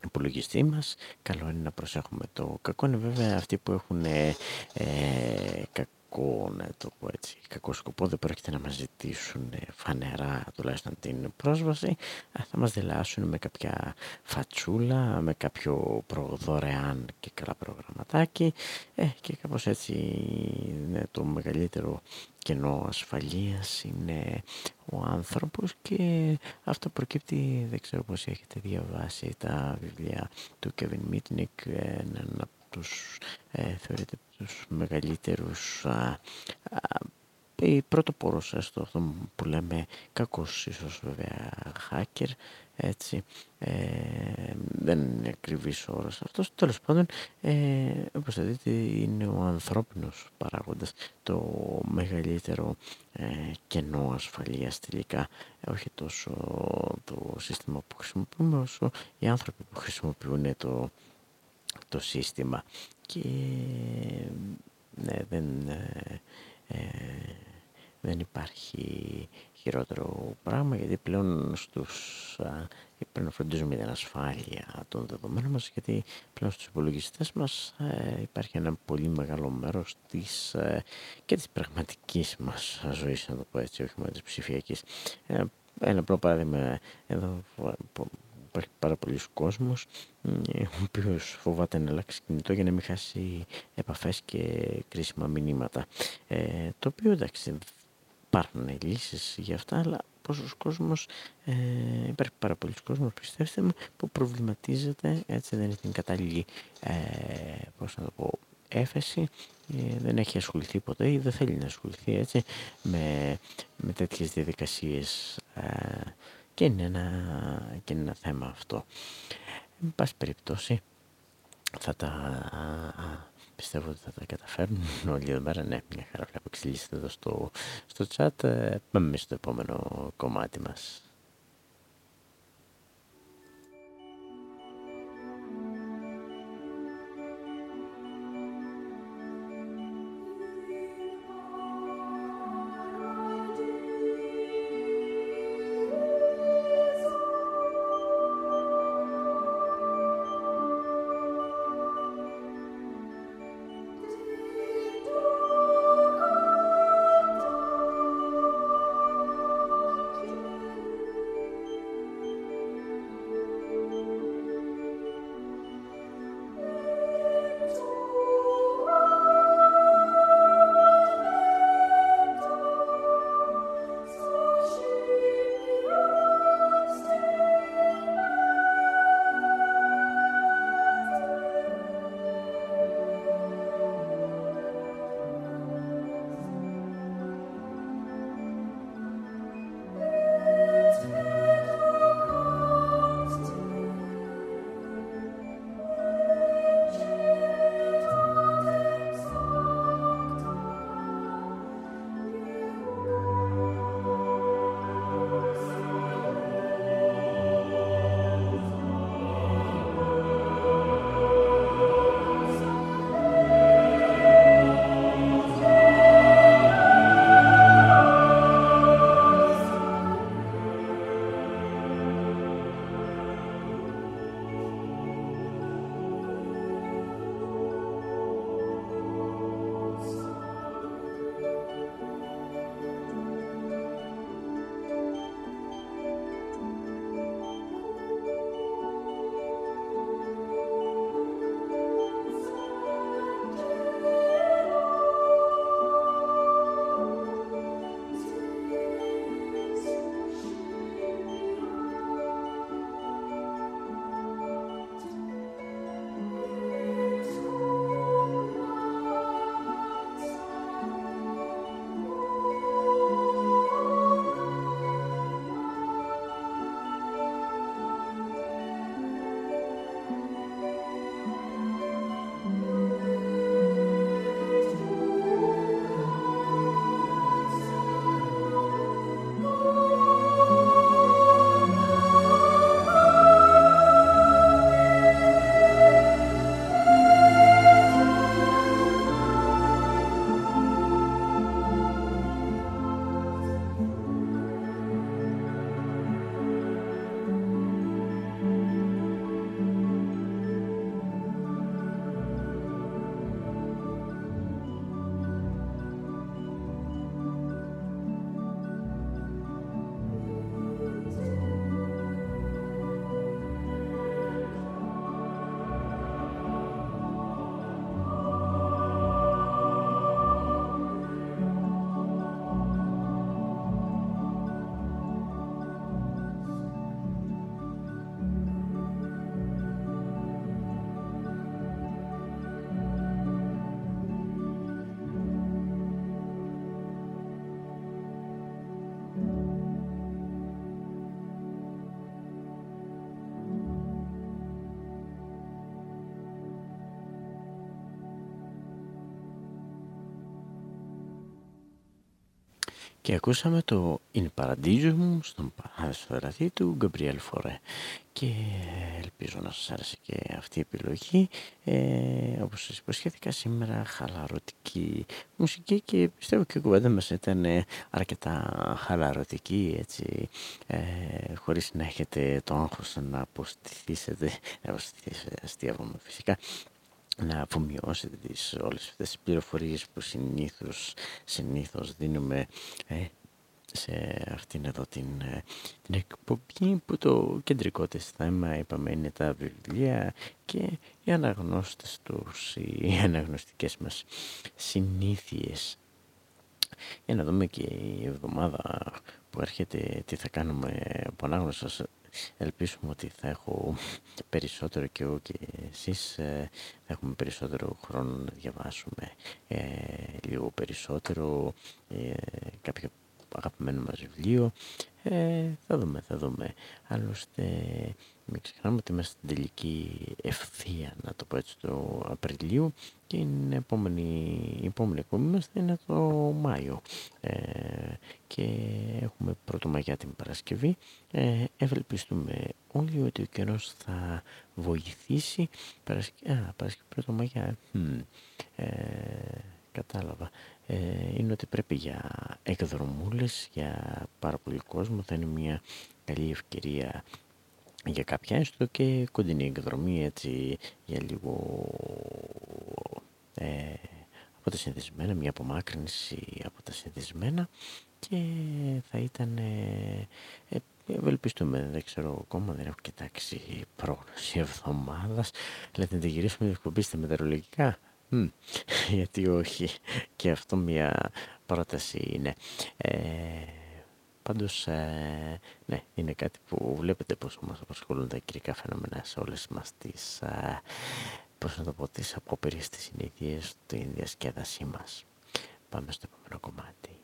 υπολογιστή μας. Καλό είναι να προσέχουμε το κακό. Είναι βέβαια αυτοί που έχουν ε, ε κακό, να το πω έτσι, κακό σκοπό, δεν πρόκειται να μας ζητήσουν φανερά τουλάχιστον την πρόσβαση, θα μας δελάσουν με κάποια φατσούλα, με κάποιο προδωρεάν και καλά προγραμματάκι ε, και κάπως έτσι είναι το μεγαλύτερο κενό ασφαλείας είναι ο άνθρωπος και αυτό προκύπτει, δεν ξέρω πώς έχετε διαβάσει τα βιβλία του Kevin Mitnick, έναν από τους ε, θεωρείται τους μεγαλύτερους α, α, η πρωτοπόρος στο αυτό που λέμε κακός ίσως βέβαια hacker έτσι. Ε, δεν είναι ακριβής όρος αυτός. Τέλος πάντων ε, όπως θα δείτε είναι ο ανθρώπινος παράγοντας το μεγαλύτερο ε, κενό ασφαλείας τελικά. Όχι τόσο το σύστημα που χρησιμοποιούμε όσο οι άνθρωποι που χρησιμοποιούν το, το σύστημα και ναι, δεν, ε, ε, δεν υπάρχει χειρότερο πράγμα γιατί πλέον στους πρέπει να φροντίζουμε την ασφάλεια των δεδομένων μας γιατί πλέον στους υπολογιστές μας ε, υπάρχει ένα πολύ μεγάλο μέρος της, ε, και της πραγματικής μας ζωής να το πω έτσι όχι μόνο της ψηφιακής. Ε, ένα πρώτο παράδειγμα εδώ υπάρχει πάρα πολλοί κόσμος ο οποίος φοβάται να αλλάξει κινητό για να μην χάσει επαφές και κρίσιμα μηνύματα. Ε, το οποίο εντάξει υπάρχουν λύσεις για αυτά, αλλά πόσος κόσμος, ε, υπάρχει πάρα πολλοί κόσμος, πιστεύετε μου, που προβληματίζεται, έτσι δεν είναι την κατάλληλη, ε, πώς να το πω, έφεση, ε, δεν έχει ασχοληθεί ποτέ ή δεν θέλει να ασχοληθεί έτσι με, με τέτοιες διαδικασίες ε, και είναι ένα, και είναι ένα θέμα αυτό. Εν πάση περιπτώσει θα τα πιστεύω ότι θα τα καταφέρουν όλοι εδώ πέρα. Ναι, μια χαρά βλέπω εξελίσσεται εδώ στο, στο chat. Ε, πάμε στο επόμενο κομμάτι μας. Και ακούσαμε το In Paradiso στον παράδεισο του Γκαμπριέλ Φορέ. Και ελπίζω να σας άρεσε και αυτή η επιλογή. Ε, όπως σας υποσχέθηκα σήμερα χαλαρωτική μουσική και πιστεύω και η κουβέντα μας ήταν αρκετά χαλαρωτική έτσι ε, χωρίς να έχετε το άγχος να αποστηθήσετε, αστείευομαι φυσικά να αφομοιώσετε τις, όλες αυτές τις πληροφορίες που συνήθως, συνήθως δίνουμε ε, σε αυτήν εδώ την, ε, την εκπομπή που το κεντρικό της θέμα είπαμε είναι τα βιβλία και οι αναγνώστες τους, οι αναγνωστικές μας συνήθειες. Για να δούμε και η εβδομάδα που έρχεται τι θα κάνουμε από ανάγνωση ελπίσουμε ότι θα έχω περισσότερο και εγώ και εσείς ε, θα έχουμε περισσότερο χρόνο να διαβάσουμε ε, λίγο περισσότερο ε, κάποιο αγαπημένο μας βιβλίο. Ε, θα δούμε, θα δούμε. Άλλωστε μην ξεχνάμε ότι είμαστε στην τελική ευθεία να το πω έτσι το Απριλίου και η επόμενη, η επόμενη εκπομπή μας θα είναι το Μάιο. Ε, και έχουμε πρώτο Μαγιά την Παρασκευή. Ε, ευελπιστούμε όλοι ότι ο καιρός θα βοηθήσει. Παρασκευή, α, Παρασκευή πρώτο Μαγιά ε, κατάλαβα. Ε, είναι ότι πρέπει για εκδρομούλες για πάρα πολύ κόσμο. Θα είναι μια καλή ευκαιρία για κάποια έστω και κοντινή εκδρομή έτσι για λίγο ε, από τα συνδεσμένα, μια απομάκρυνση από τα συνδεσμένα και θα ήταν ε, ε, ευελπιστούμε, δεν ξέρω ακόμα, δεν έχω κοιτάξει πρόγνωση εβδομάδας. Λέτε να τη γυρίσουμε εκπομπή στα μετεωρολογικά; Γιατί όχι. Και αυτό μια πρόταση είναι. Ε, Πάντως, ε, ναι, είναι κάτι που βλέπετε πόσο μας απασχολούν τα κυρικά φαινόμενα σε όλες μας τις, ε, πώς να το πω, την διασκέδασή μας. Πάμε στο επόμενο κομμάτι.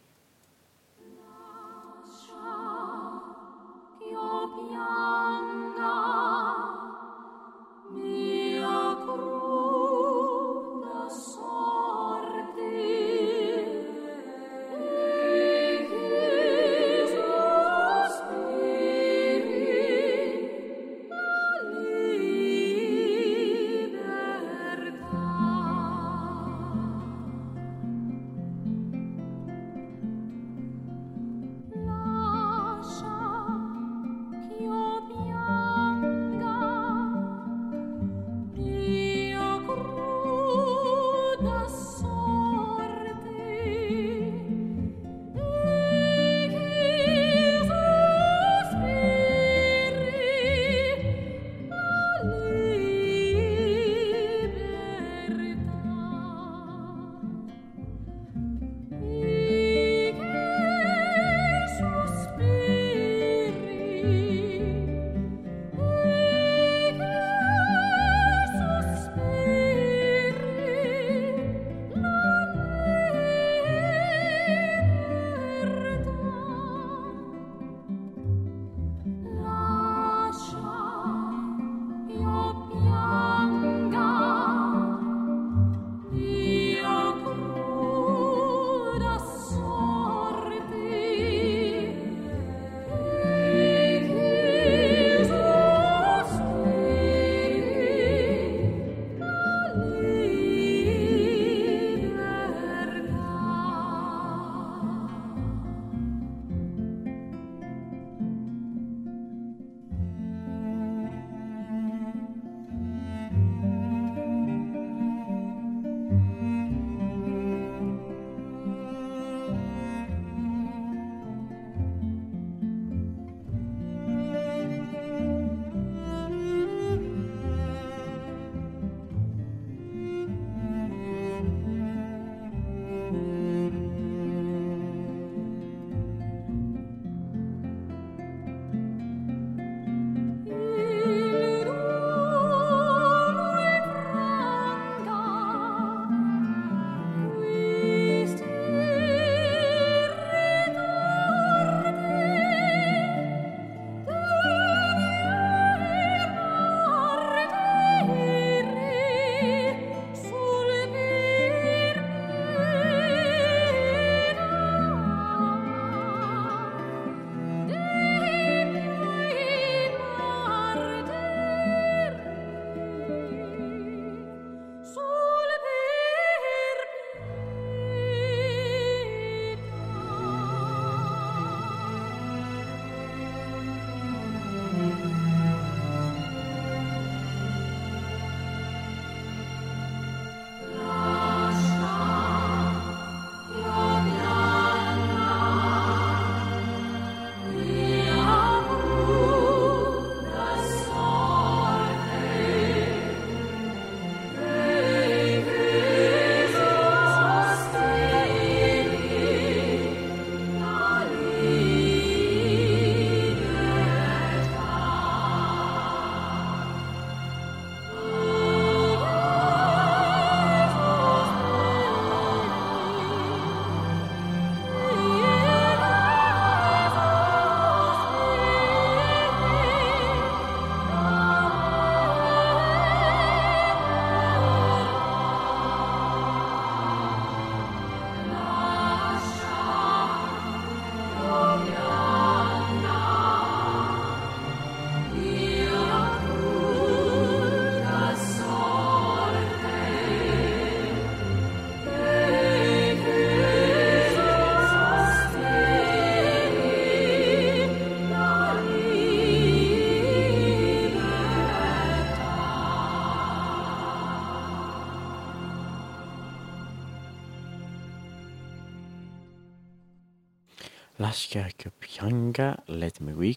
Λάσια και Πιάνγκα, Let Me Weep,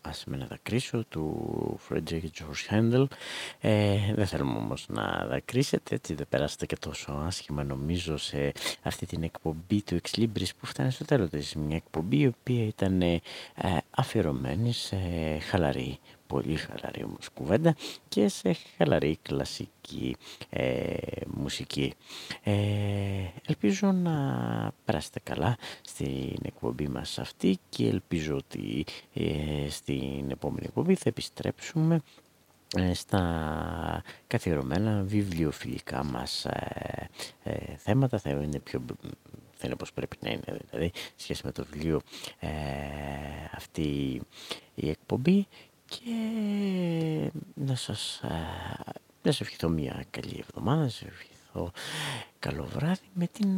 ας με να δακρύσω του Frederick George Handel. Ε, δεν θέλουμε όμως να δακρύσετε έτσι δεν περάσετε και τόσο άσχημα νομίζω σε αυτή την εκπομπή του Ex Libris που φτάνει στο τέλος της. Μια εκπομπή η οποία ήταν ε, αφιερωμένη σε χαλαρή πολύ χαλαρή όμως κουβέντα και σε χαλαρή κλασική ε, μουσική. Ε, ελπίζω να περάσετε καλά στην εκπομπή μας αυτή και ελπίζω ότι ε, στην επόμενη εκπομπή θα επιστρέψουμε ε, στα καθιερωμένα βιβλιοφιλικά μας θέματα θα είναι πιο θα είναι όπως πρέπει να είναι δηλαδή σχέση με το βιβλίο αυτή η εκπομπή και να σας, να σας ευχηθώ μια καλή εβδομάδα, να σας ευχηθώ καλό βράδυ. Με την,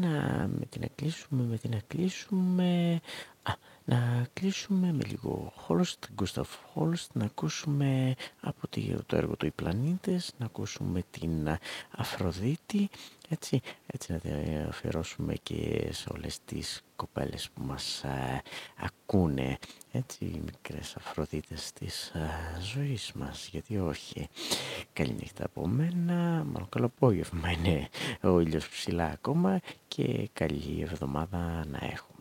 με την να κλείσουμε, με την να κλείσουμε, α, να κλείσουμε με λίγο Χόλστ, Γκούσταφ Χόλστ, να ακούσουμε από το έργο του «Οι Πλανήτες», να ακούσουμε την Αφροδίτη, έτσι, έτσι να αφιερώσουμε και σε όλες τις κοπέλες που μας ακούνε, έτσι, οι μικρές Αφροδίτες της α, ζωής μας, γιατί όχι. Καληνύχτα από μένα, μάλλον καλό απόγευμα είναι ο ήλιος ψηλά ακόμα και καλή εβδομάδα να έχουμε.